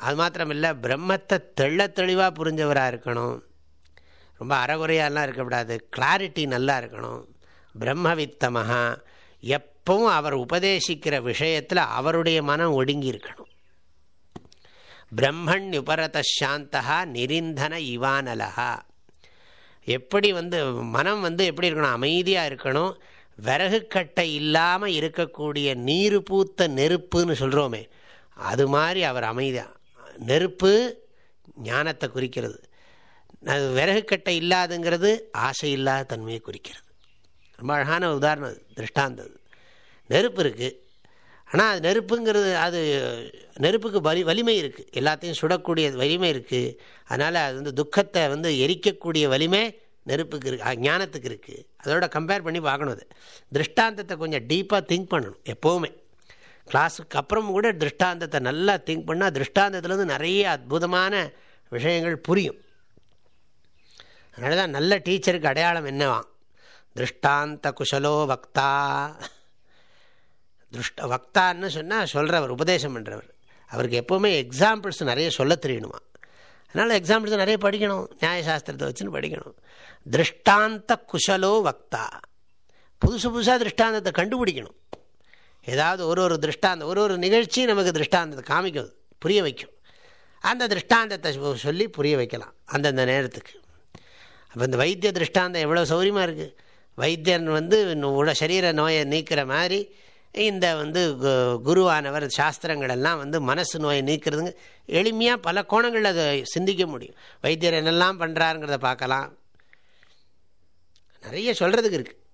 அது மாத்திரமில்லை பிரம்மத்தை தெள்ள தெளிவாக புரிஞ்சவராக இருக்கணும். ரொம்ப அறகுறையாலாம் இருக்கக்கூடாது. கிளாரிட்டி நல்லா இருக்கணும். பிரம்மவித்தமாக எப்பவும் அவர் உபதேசிக்கிற விஷயத்தில் அவருடைய மனம் ஒடுங்கி இருக்கணும் பிரம்மன் உபரத சாந்தகா நிரிந்தன இவானலகா எப்படி வந்து மனம் வந்து எப்படி இருக்கணும்? அமைதியாக இருக்கணும். விறகு கட்டை இல்லாமல் இருக்கக்கூடிய நீர் பூத்த நெருப்புன்னு சொல்கிறோமே அது மாதிரி அவர் அமைதியாக நெருப்பு ஞானத்தை குறிக்கிறது. அது விறகு கட்டை இல்லாதுங்கிறது ஆசை இல்லாத தன்மையை குறிக்கிறது. ரொம்ப அழகான உதாரணம் திருஷ்டாந்தது திருஷ்டாந்தம். அது. நெருப்பு இருக்குது ஆனால் அது நெருப்புங்கிறது அது நெருப்புக்கு வலி வலிமை இருக்குது எல்லாத்தையும் சுடக்கூடிய வலிமை இருக்குது அதனால் அது வந்து துக்கத்தை வந்து எரிக்கக்கூடிய வலிமை நெருப்புக்கு இருக்குது ஞானத்துக்கு இருக்குது அதோட கம்பேர் பண்ணி பார்க்கணும் அது. திருஷ்டாந்தத்தை கொஞ்சம் டீப்பாக திங்க் பண்ணணும் எப்போவுமே. கிளாஸுக்கு அப்புறம் கூட திருஷ்டாந்தத்தை நல்லா திங்க் பண்ணால் திருஷ்டாந்தத்துலேருந்து நிறைய அற்புதமான விஷயங்கள் புரியும். அதனால தான் நல்ல டீச்சருக்கு அடையாளம் என்னவாம்? திருஷ்டாந்த குஷலோ வக்தா. திருஷ்ட வக்தான்னு சொன்னால் சொல்கிறவர் உபதேசம் பண்ணுறவர் அவருக்கு எப்போவுமே எக்ஸாம்பிள்ஸ் நிறைய சொல்ல தெரியணுமா? அதனால் எக்ஸாம்பிள்ஸ் நிறைய படிக்கணும். நியாயசாஸ்திரத்தை வச்சுன்னு படிக்கணும். திருஷ்டாந்த குஷலோ வக்தா. புதுசு புதுசாக திருஷ்டாந்தத்தை கண்டுபிடிக்கணும். ஏதாவது ஒரு ஒரு திருஷ்டாந்தம் ஒரு ஒரு நிகழ்ச்சி நமக்கு திருஷ்டாந்தத்தை காமிக்கும். புரிய வைக்கும். அந்த திருஷ்டாந்தத்தை சொல்லி புரிய வைக்கலாம். அந்தந்த நேரத்துக்கு. அப்போ இந்த வைத்திய திருஷ்டாந்தம் எவ்வளோ சௌரியமாக இருக்குது வைத்தியன் வந்து உட சரீர நோயை நீக்கிற மாதிரி இந்த வந்து கு- குருவானவர் சாஸ்திரங்கள் எல்லாம் வந்து மனசு நோயை நீக்கிறதுங்க. எளிமையாக பல கோணங்களில் அதை சிந்திக்க முடியும். வைத்தியர் என்னெல்லாம் பண்ணுறாருங்கிறத பார்க்கலாம். நிறைய சொல்கிறதுக்கு இருக்குது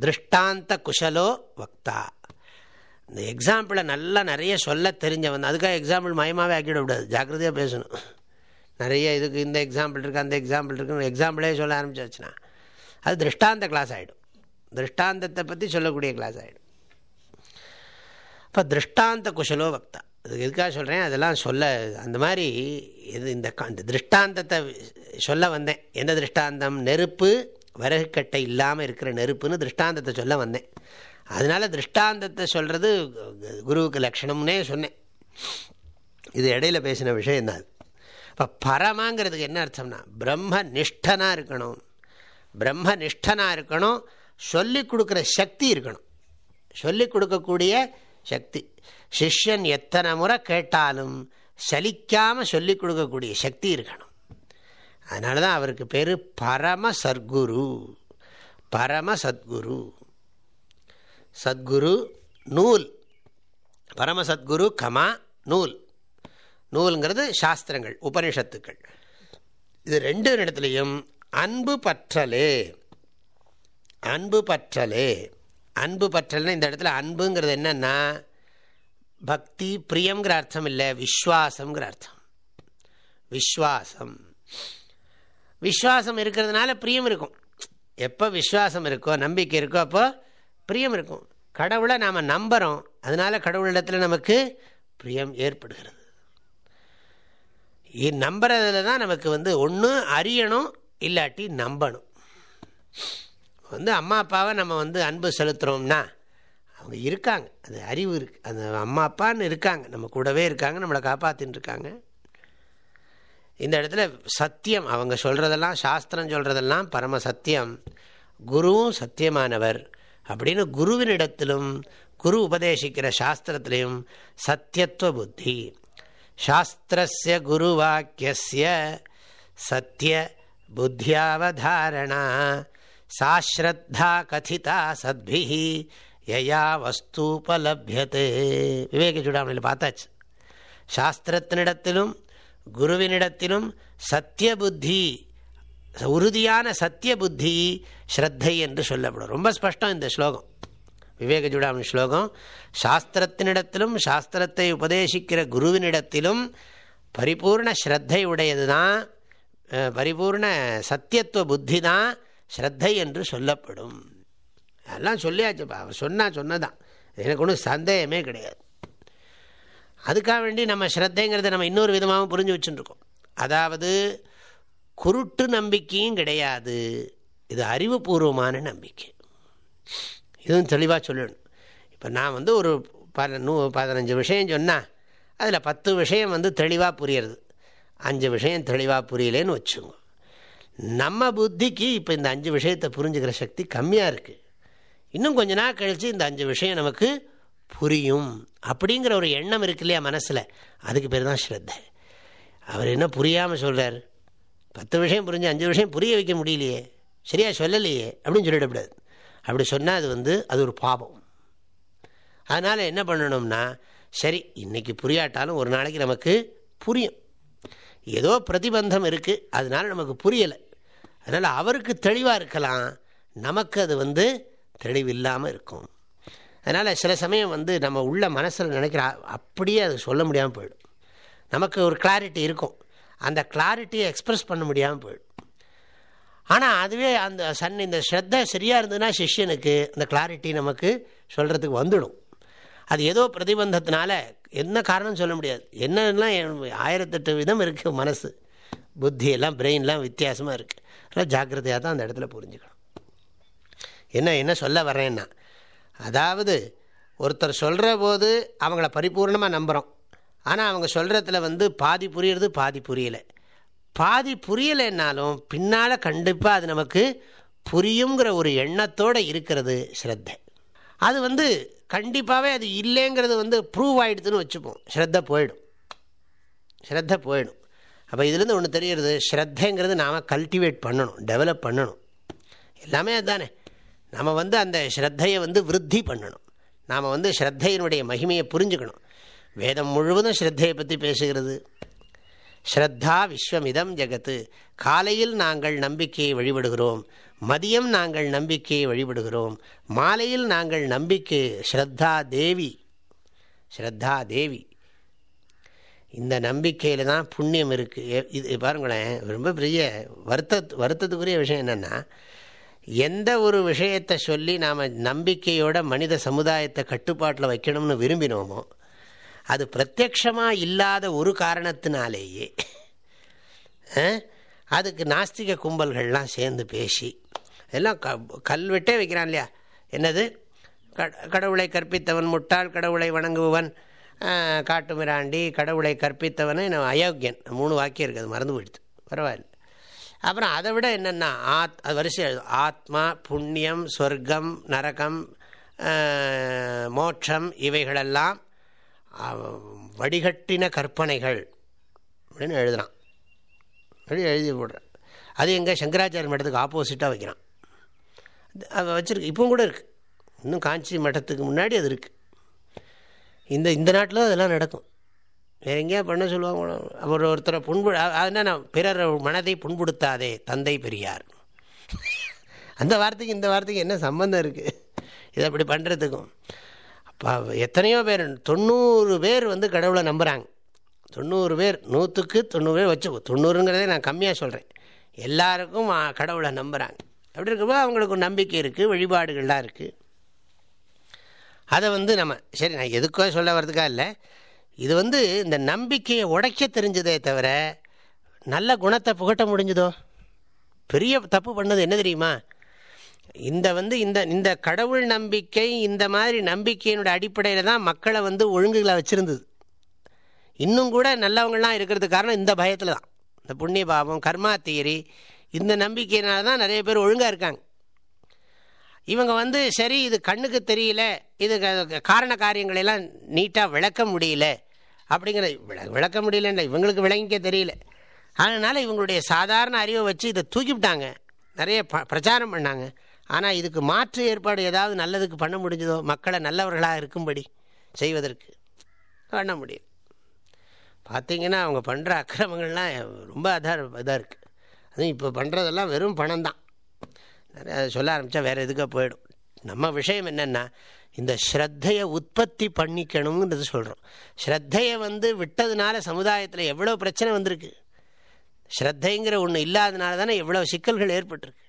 திருஷ்டாந்த குஷலோ வக்தா. இந்த எக்ஸாம்பிளை நல்லா நிறைய சொல்ல தெரிஞ்சவன். அதுக்காக எக்ஸாம்பிள் மயமாகவே ஆக்கிடக்கூடாது. ஜாக்கிரதையாக பேசணும். நிறைய இதுக்கு இந்த எக்ஸாம்பிள் இருக்குது அந்த எக்ஸாம்பிள் இருக்குன்னு எக்ஸாம்பிளே சொல்ல ஆரம்பிச்சாச்சுன்னா. அது திருஷ்டாந்த கிளாஸ் ஆகிடும் திருஷ்டாந்தத்தை பற்றி சொல்லக்கூடிய கிளாஸ் ஆகிடும் இப்போ திருஷ்டாந்த குஷலோ வக்தா. அதுக்கு எதுக்காக சொல்கிறேன் அதெல்லாம் சொல்ல அந்த மாதிரி இது இந்த க- இந்த திருஷ்டாந்தத்தை சொல்ல வந்தேன். எந்த திருஷ்டாந்தம்? நெருப்பு விறகுக்கட்டை இல்லாமல் இருக்கிற நெருப்புன்னு திருஷ்டாந்தத்தை சொல்ல வந்தேன். அதனால திருஷ்டாந்தத்தை சொல்கிறது குருவுக்கு லட்சணம்னே சொன்னேன். இது இடையில பேசின விஷயம் தான் இப்போ பரமாங்கிறதுக்கு என்ன அர்த்தம்னா பிரம்ம நிஷ்டனாக இருக்கணும். பிரம்ம நிஷ்டனாக இருக்கணும். சொல்லிக் கொடுக்குற சக்தி இருக்கணும். சொல்லிக் கொடுக்கக்கூடிய சக்தி. சிஷ்யன் எத்தனை முறை கேட்டாலும் சலிக்காமல் சொல்லிக் கொடுக்கக்கூடிய சக்தி இருக்கணும். அதனால தான் அவருக்கு பேர் பரம சத்குரு பரம சத்குரு சத்குரு நூல். பரம சத்குரு கமா நூல். நூல்ங்கிறது சாஸ்திரங்கள் உபனிஷத்துக்கள். இது ரெண்டு இடத்துலையும் அன்பு பற்றலே. அன்பு பற்றலே. அன்பு பற்றல்னா இந்த இடத்துல அன்புங்கிறது என்னென்னா பக்தி பிரியங்கிற அர்த்தம் இல்லை விஸ்வாசங்கிற அர்த்தம். விஸ்வாசம். விஸ்வாசம் இருக்கிறதுனால பிரியம் இருக்கும். எப்போ விஸ்வாசம் இருக்கோ நம்பிக்கை இருக்கோ அப்போ பிரியம் இருக்கும். கடவுளை நாம் நம்புகிறோம் அதனால கடவுளிடத்தில் நமக்கு பிரியம் ஏற்படுகிறது. நம்புறதுல தான் நமக்கு வந்து ஒன்று அறியணும் இல்லாட்டி நம்பணும். வந்து அம்மா அப்பாவை நம்ம வந்து அன்பு செலுத்துகிறோம்னா அவங்க இருக்காங்க. அது அறிவு இருக்குது அந்த அம்மா அப்பான்னு இருக்காங்க. நம்ம கூடவே இருக்காங்க. நம்மளை காப்பாற்றின்னு இருக்காங்க. இந்த இடத்துல சத்தியம். அவங்க சொல்கிறதெல்லாம் சாஸ்திரம் சொல்கிறதெல்லாம் பரம சத்தியம். குருவும் சத்தியமானவர். அப்படின்னு குருவினிடத்திலும் குரு உபதேசிக்கிற சாஸ்திரத்திலையும் சத்தியத்துவ புத்தி. சாஸ்திரஸ்ய குருவாக்கியஸ்ய சத்திய புத்தியாவதாரணா. சாஸ்ரத்தா கதிதா சத்பிஹி யயா வஸ்தூபலபியதே விவேக சூடாமணியில் பார்த்தாச்சு சாஸ்திரத்தினிடத்திலும் குருவினிடத்திலும் சத்திய புத்தி உறுதியான சத்திய புத்தி ஸ்ரத்தை என்று சொல்லப்படும். ரொம்ப ஸ்பஷ்டம் இந்த ஸ்லோகம். விவேக சூடாமணி ஸ்லோகம். சாஸ்திரத்தினிடத்திலும் சாஸ்திரத்தை உபதேசிக்கிற குருவினிடத்திலும் பரிபூர்ண ஸ்ரத்தை உடையது தான் பரிபூர்ண சத்தியத்துவ புத்தி தான் ஸ்ரத்தை என்று சொல்லப்படும். அதெல்லாம் சொல்லியாச்சுப்பா அவர் சொன்னால் சொன்னதான். எனக்கு ஒன்றும் சந்தேகமே கிடையாது. அதுக்காக வேண்டி நம்ம ஸ்ரத்தைங்கிறத நம்ம இன்னொரு விதமாகவும் புரிஞ்சு வச்சுருக்கோம். அதாவது குருட்டு நம்பிக்கையும் கிடையாது. இது அறிவுபூர்வமான நம்பிக்கை. இதுவும் தெளிவாக சொல்லணும். இப்போ நான் வந்து ஒரு பல நூ பதினஞ்சு விஷயம் சொன்னால் அதில் பத்து விஷயம் வந்து தெளிவாக புரியுறது. அஞ்சு விஷயம் தெளிவாக புரியலேன்னு வச்சுங்க நம்ம புத்திக்கு இப்போ இந்த அஞ்சு விஷயத்தை புரிஞ்சுக்கிற சக்தி கம்மியாக இருக்குது இன்னும் கொஞ்ச நாள் கழித்து இந்த அஞ்சு விஷயம் நமக்கு புரியும் அப்படிங்கிற ஒரு எண்ணம் இருக்கு இல்லையா மனசில். அதுக்கு பேர் தான் ஸ்ரத்த. அவர் என்ன புரியாமல் சொல்கிறார் பத்து விஷயம் புரிஞ்சு அஞ்சு விஷயம் புரிய வைக்க முடியலையே. சரியா சொல்லலையே அப்படின்னு சொல்லிடக்கூடாது. அப்படி சொன்னால் அது வந்து அது ஒரு பாபம். அதனால் என்ன பண்ணணும்னா சரி இன்றைக்கி புரியாட்டாலும் ஒரு நாளைக்கு நமக்கு புரியும். ஏதோ பிரதிபந்தம் இருக்குது அதனால் நமக்கு புரியலை. அதனால் அவருக்கு தெளிவாக இருக்கலாம். நமக்கு அது வந்து தெளிவில்லாமல் இருக்கும். அதனால் சில சமயம் வந்து நம்ம உள்ள மனசில் நினைக்கிற அப்படியே அது சொல்ல முடியாமல் போயிடும். நமக்கு ஒரு கிளாரிட்டி இருக்கும். அந்த கிளாரிட்டியை எக்ஸ்ப்ரெஸ் பண்ண முடியாமல் போயிடும். ஆனால் அதுவே அந்த சன் இந்த ஸ்ரத்தை சரியாக இருந்ததுன்னா சிஷ்யனுக்கு அந்த கிளாரிட்டி நமக்கு சொல்கிறதுக்கு வந்துடும். அது ஏதோ பிரதிபந்தத்தினால என்ன காரணம் சொல்ல முடியாது. என்னென்னா ஆயிரத்தெட்டு விதம் இருக்குது மனசு. புத்தியெல்லாம் பிரெயின்லாம் வித்தியாசமாக இருக்குது அதெல்லாம் ஜாக்கிரதையாக தான் அந்த இடத்துல புரிஞ்சுக்கணும். என்ன என்ன சொல்ல வர்றேன்னா அதாவது ஒருத்தர் சொல்கிற போது அவங்கள பரிபூர்ணமாக நம்புகிறோம் ஆனால் அவங்க சொல்கிறதுல வந்து பாதி புரியுறது பாதி புரியலை. பாதி புரியலைன்னாலும் பின்னால் கண்டிப்பாக அது நமக்கு புரியுங்கிற ஒரு எண்ணத்தோடு இருக்கிறது ஸ்ரத்தை. அது வந்து கண்டிப்பாகவே அது இல்லைங்கிறது வந்து ப்ரூவ் ஆகிடுதுன்னு வச்சுப்போம். ஸ்ரத்த போயிடும். ஸ்ரத்த போயிடும். அப்போ இதுலேருந்து ஒன்று தெரிகிறது ஸ்ரத்தைங்கிறது நாம் கல்டிவேட் பண்ணணும் டெவலப் பண்ணணும். எல்லாமே அதுதானே நம்ம வந்து அந்த ஸ்ரத்தையை வந்து விருத்தி பண்ணணும். நாம் வந்து ஸ்ரத்தையினுடைய மகிமையை புரிஞ்சுக்கணும். வேதம் முழுவதும் ஸ்ரத்தையை பற்றி பேசுகிறது. ஸ்ரத்தா விஸ்வமிதம் ஜெகத்து. காலையில் நாங்கள் நம்பிக்கையை வழிபடுகிறோம். மதியம் நாங்கள் நம்பிக்கையை வழிபடுகிறோம். மாலையில் நாங்கள் நம்பிக்கை. ஸ்ரத்தா தேவி. ஸ்ரத்தா தேவி. இந்த நம்பிக்கையில் தான் புண்ணியம் இருக்குது இது பாருங்களேன் ரொம்ப பெரிய வருத்த வருத்தத்துக்குரிய விஷயம் என்னென்னா எந்த ஒரு விஷயத்தை சொல்லி நாம் நம்பிக்கையோட மனித சமுதாயத்தை கட்டுப்பாட்டில் வைக்கணும்னு விரும்பினோமோ அது பிரத்யக்ஷமாக இல்லாத ஒரு காரணத்தினாலேயே அதுக்கு நாஸ்திக கும்பல்கள்லாம் சேர்ந்து பேசி எல்லாம் க கல்வெட்டே வைக்கிறான் இல்லையா? என்னது? கடவுளை கற்பித்தவன் முட்டாள் கடவுளை வணங்குபவன் காட்டுமிராண்டி கடவுளை கற்பித்தவன் அயோக்கியன். மூணு வாக்கியம் இருக்குது மறந்து போயிடுது. பரவாயில்ல. அப்புறம் அதை விட என்னென்னா ஆத் வரிசை ஆத்மா புண்ணியம் சொர்க்கம் நரகம் மோட்சம் இவைகளெல்லாம் வடிகட்டின கற்பனைகள் அப்படின்னு எழுதுகிறான் எழுதி எழுதி போடுறான். அது எங்கே சங்கராச்சாரிய மட்டத்துக்கு ஆப்போசிட்டாக வைக்கிறான். அதை வச்சுருக்கு. இப்போ கூட இருக்குது இன்னும் காஞ்சி மட்டத்துக்கு முன்னாடி அது இருக்குது இந்த இந்த நாட்டில் அதெல்லாம் நடக்கும். வேற எங்கேயா பண்ண சொல்லுவாங்க. அவர் ஒருத்தரை புண்பு அதுனா பிறர் மனதை புண்படுத்தாதே தந்தை பெரியார். அந்த வார்த்தைக்கு இந்த வார்த்தைக்கு என்ன சம்மந்தம் இருக்குது இதை அப்படி பண்ணுறதுக்கும் அப்போ எத்தனையோ பேர் தொண்ணூறு பேர் வந்து கடவுளை நம்புகிறாங்க தொண்ணூறு பேர் நூற்றுக்கு தொண்ணூறு பேர் வச்சு தொண்ணூறுங்கிறதே நான் கம்மியாக சொல்கிறேன் எல்லாருக்கும் கடவுளை நம்புகிறாங்க அப்படி இருக்கப்போ அவங்களுக்கு நம்பிக்கை இருக்குது வழிபாடுகள்லாம் இருக்குது அதை வந்து நம்ம சரி நான் எதுக்கோ சொல்ல வர்றதுக்காக இல்லை. இது வந்து இந்த நம்பிக்கையை உடைக்க தெரிஞ்சதே தவிர நல்ல குணத்தை புகட்ட முடிஞ்சதோ? பெரிய தப்பு பண்ணது என்ன தெரியுமா? இந்த வந்து இந்த இந்த கடவுள் நம்பிக்கை இந்த மாதிரி நம்பிக்கையினுடைய அடிப்படையில் தான் மக்களை வந்து ஒழுங்குகளை வச்சுருந்தது. இன்னும் கூட நல்லவங்களாம் இருக்கிறதுக்கு காரணம் இந்த பயத்தில் தான். இந்த புண்ணிய பாவம் கர்மா தீரி இந்த நம்பிக்கையினால தான் நிறைய பேர் ஒழுங்காக இருக்காங்க. இவங்க வந்து சரி இது கண்ணுக்கு தெரியல இது காரண காரியங்களெல்லாம் நீட்டாக விளக்க முடியல அப்படிங்கிற விளக்க முடியலன்ற இவங்களுக்கு விளங்கிக்க தெரியல. அதனால் இவங்களுடைய சாதாரண அறிவை வச்சு இதை தூக்கிவிட்டாங்க. நிறைய ப பிரச்சாரம் பண்ணாங்க. ஆனால் இதுக்கு மாற்று ஏற்பாடு ஏதாவது நல்லதுக்கு பண்ண முடிஞ்சதோ மக்களை நல்லவர்களாக இருக்கும்படி செய்வதற்கு பண்ண முடியும் பார்த்திங்கன்னா அவங்க பண்ணுற அக்கிரமங்கள்லாம் ரொம்ப அதாக இதாக இருக்குது அதுவும் இப்போ பண்ணுறதெல்லாம் வெறும் பணம் தான் நிறையா சொல்ல ஆரம்பித்தா வேறு எதுக்காக போயிடும். நம்ம விஷயம் என்னென்னா இந்த ஸ்ரத்தையை உற்பத்தி பண்ணிக்கணுங்கிறது சொல்கிறோம் ஸ்ரத்தையை வந்து விட்டதுனால சமுதாயத்தில் எவ்வளோ பிரச்சனை வந்திருக்கு. ஸ்ரத்தைங்கிற ஒன்று இல்லாதனால தானே எவ்வளோ சிக்கல்கள் ஏற்பட்டிருக்கு.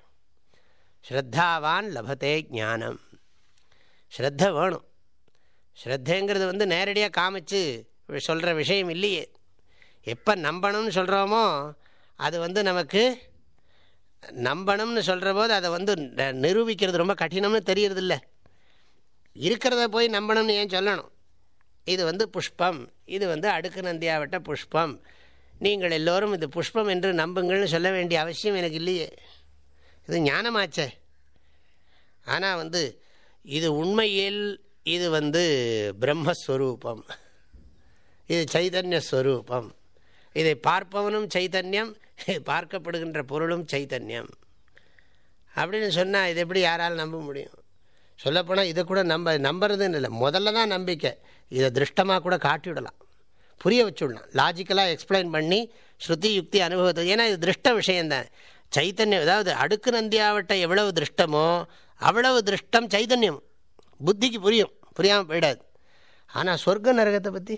ஸ்ரத்தாவான் லபத்தே ஞானம். ஸ்ரத்த வேணும். ஸ்ரத்தைங்கிறது வந்து நேரடியாக காமிச்சு சொல்கிற விஷயம் இல்லையே. எப்போ நம்பணும்னு சொல்கிறோமோ அது வந்து நமக்கு நம்பணும்னு சொல்கிற போது அதை வந்து நிரூபிக்கிறது ரொம்ப கடினம்னு தெரியறதில்ல. இருக்கிறத போய் நம்பணும்னு ஏன் சொல்லணும்? இது வந்து புஷ்பம். இது வந்து அடுக்கு நந்தியாவட்ட புஷ்பம். நீங்கள் எல்லோரும் இது புஷ்பம் என்று நம்புங்கள்னு சொல்ல வேண்டிய அவசியம் எனக்கு இல்லையே. இது ஞானமாச்சே. ஆனால் வந்து இது உண்மையில் இது வந்து பிரம்மஸ்வரூபம். இது சைதன்ய ஸ்வரூபம் இதை பார்ப்பவனும் சைதன்யம் பார்க்கப்படுகின்ற பொருளும் சைத்தன்யம் அப்படின்னு சொன்னால் இது எப்படி யாரால் நம்ப முடியும்? சொல்லப்போனால் இதை கூட நம்ப நம்புறதுன்னு இல்லை. முதல்ல தான் நம்பிக்கை. இதை திருஷ்டமாக கூட காட்டிவிடலாம் புரிய வச்சுடலாம். லாஜிக்கலாக எக்ஸ்பிளைன் பண்ணி ஸ்ருதி யுக்தி அனுபவத்தை. ஏன்னா இது திருஷ்ட விஷயந்தான் சைத்தன்யம் அதாவது அடுக்கு நந்தியாவட்ட எவ்வளவு திருஷ்டமோ அவ்வளவு திருஷ்டம் சைதன்யம். புத்திக்கு புரியும். புரியாமல் போயிடாது. ஆனால் சொர்க்க நரகத்தை பற்றி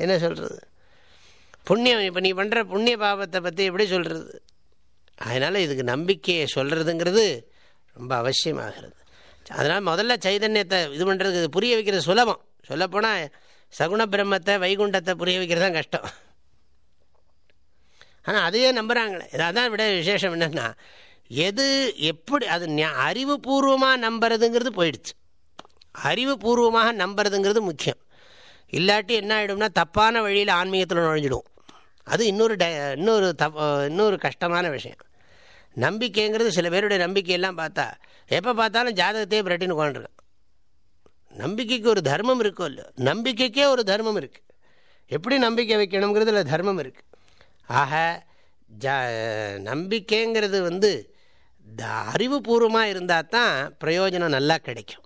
என்ன சொல்கிறது புண்ணியம் இப்போ நீ பண்ணுற புண்ணிய பாவத்தை பற்றி எப்படி சொல்கிறது அதனால் இதுக்கு நம்பிக்கையை சொல்கிறதுங்கிறது ரொம்ப அவசியமாகிறது. அதனால் முதல்ல சைதன்யத்தை இது பண்ணுறதுக்கு இது புரிய வைக்கிறது சுலபம். சொல்லப்போனால் சகுண பிரம்மத்தை வைகுண்டத்தை புரிய வைக்கிறது தான் கஷ்டம். ஆனால் அதையே நம்புகிறாங்களே அதான் விட விசேஷம் என்னென்னா எது எப்படி அது அறிவுபூர்வமாக நம்புறதுங்கிறது போயிடுச்சு. அறிவுபூர்வமாக நம்புறதுங்கிறது முக்கியம். இல்லாட்டி என்ன ஆகிடும்னா தப்பான வழியில் ஆன்மீகத்தில் நுழைஞ்சிடும். அது இன்னொரு ட இன்னொரு தப் இன்னொரு கஷ்டமான விஷயம். நம்பிக்கைங்கிறது சில பேருடைய நம்பிக்கையெல்லாம் பார்த்தா எப்போ பார்த்தாலும் ஜாதகத்தையே பிரட்டின்னு உட்காந்துருக்கான் நம்பிக்கைக்கு ஒரு தர்மம் இருக்கோ இல்லை நம்பிக்கைக்கே ஒரு தர்மம் இருக்குது எப்படி நம்பிக்கை வைக்கணுங்கிறதுல தர்மம் இருக்குது ஆக ஜ நம்பிக்கைங்கிறது வந்து த- அறிவுபூர்வமாக இருந்தால் தான் பிரயோஜனம் நல்லா கிடைக்கும்.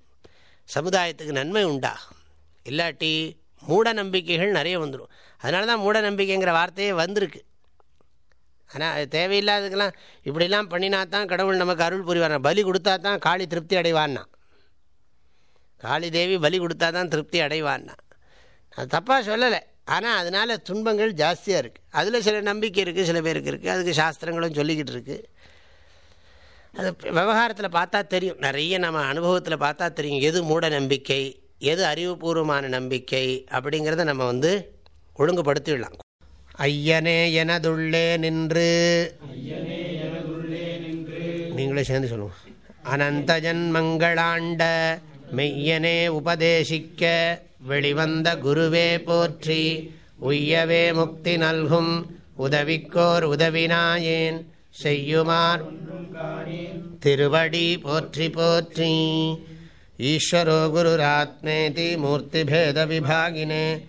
சமுதாயத்துக்கு நன்மை உண்டாகும். இல்லாட்டி மூட நம்பிக்கைகள் நிறைய வந்துடும் அதனால தான் மூட நம்பிக்கைங்கிற வார்த்தையே வந்திருக்கு. ஆனால் அது தேவையில்லாததுக்கெல்லாம் இப்படிலாம் பண்ணினா தான் கடவுள் நமக்கு அருள் புரிவார் பலி கொடுத்தா தான் காளி திருப்தி அடைவான்னா. காளி தேவி பலி கொடுத்தா தான் திருப்தி அடைவான்னா. அது தப்பாக சொல்லலை. ஆனால் அதனால் துன்பங்கள் ஜாஸ்தியாக இருக்குது அதில் சில நம்பிக்கை இருக்குது சில பேருக்கு இருக்குது அதுக்கு சாஸ்திரங்களும் சொல்லிக்கிட்டு இருக்குது அது விவகாரத்தில் பார்த்தா தெரியும். நிறைய நம்ம அனுபவத்தில் பார்த்தா தெரியும். எது மூட நம்பிக்கை எது அறிவுபூர்வமான நம்பிக்கை அப்படிங்கிறத நம்ம வந்து ஒழுங்குபடுத்திடலாம். ஐயனே எனதுள்ளே நின்று. நீங்களே சேர்ந்து சொல்லுவோம் அனந்த ஜன்மங்களாண்ட மெய்யனே உபதேசிக்க வெளிவந்த குருவே போற்றி. உய்யவே முக்தி நல்கும் உதவிக்கோர் உதவினாயேன். செய்யுமார். திருவடி போற்றி போற்றி. ஈஸ்வரோ குருராத்மேதி மூர்த்திபேத விபாகினே.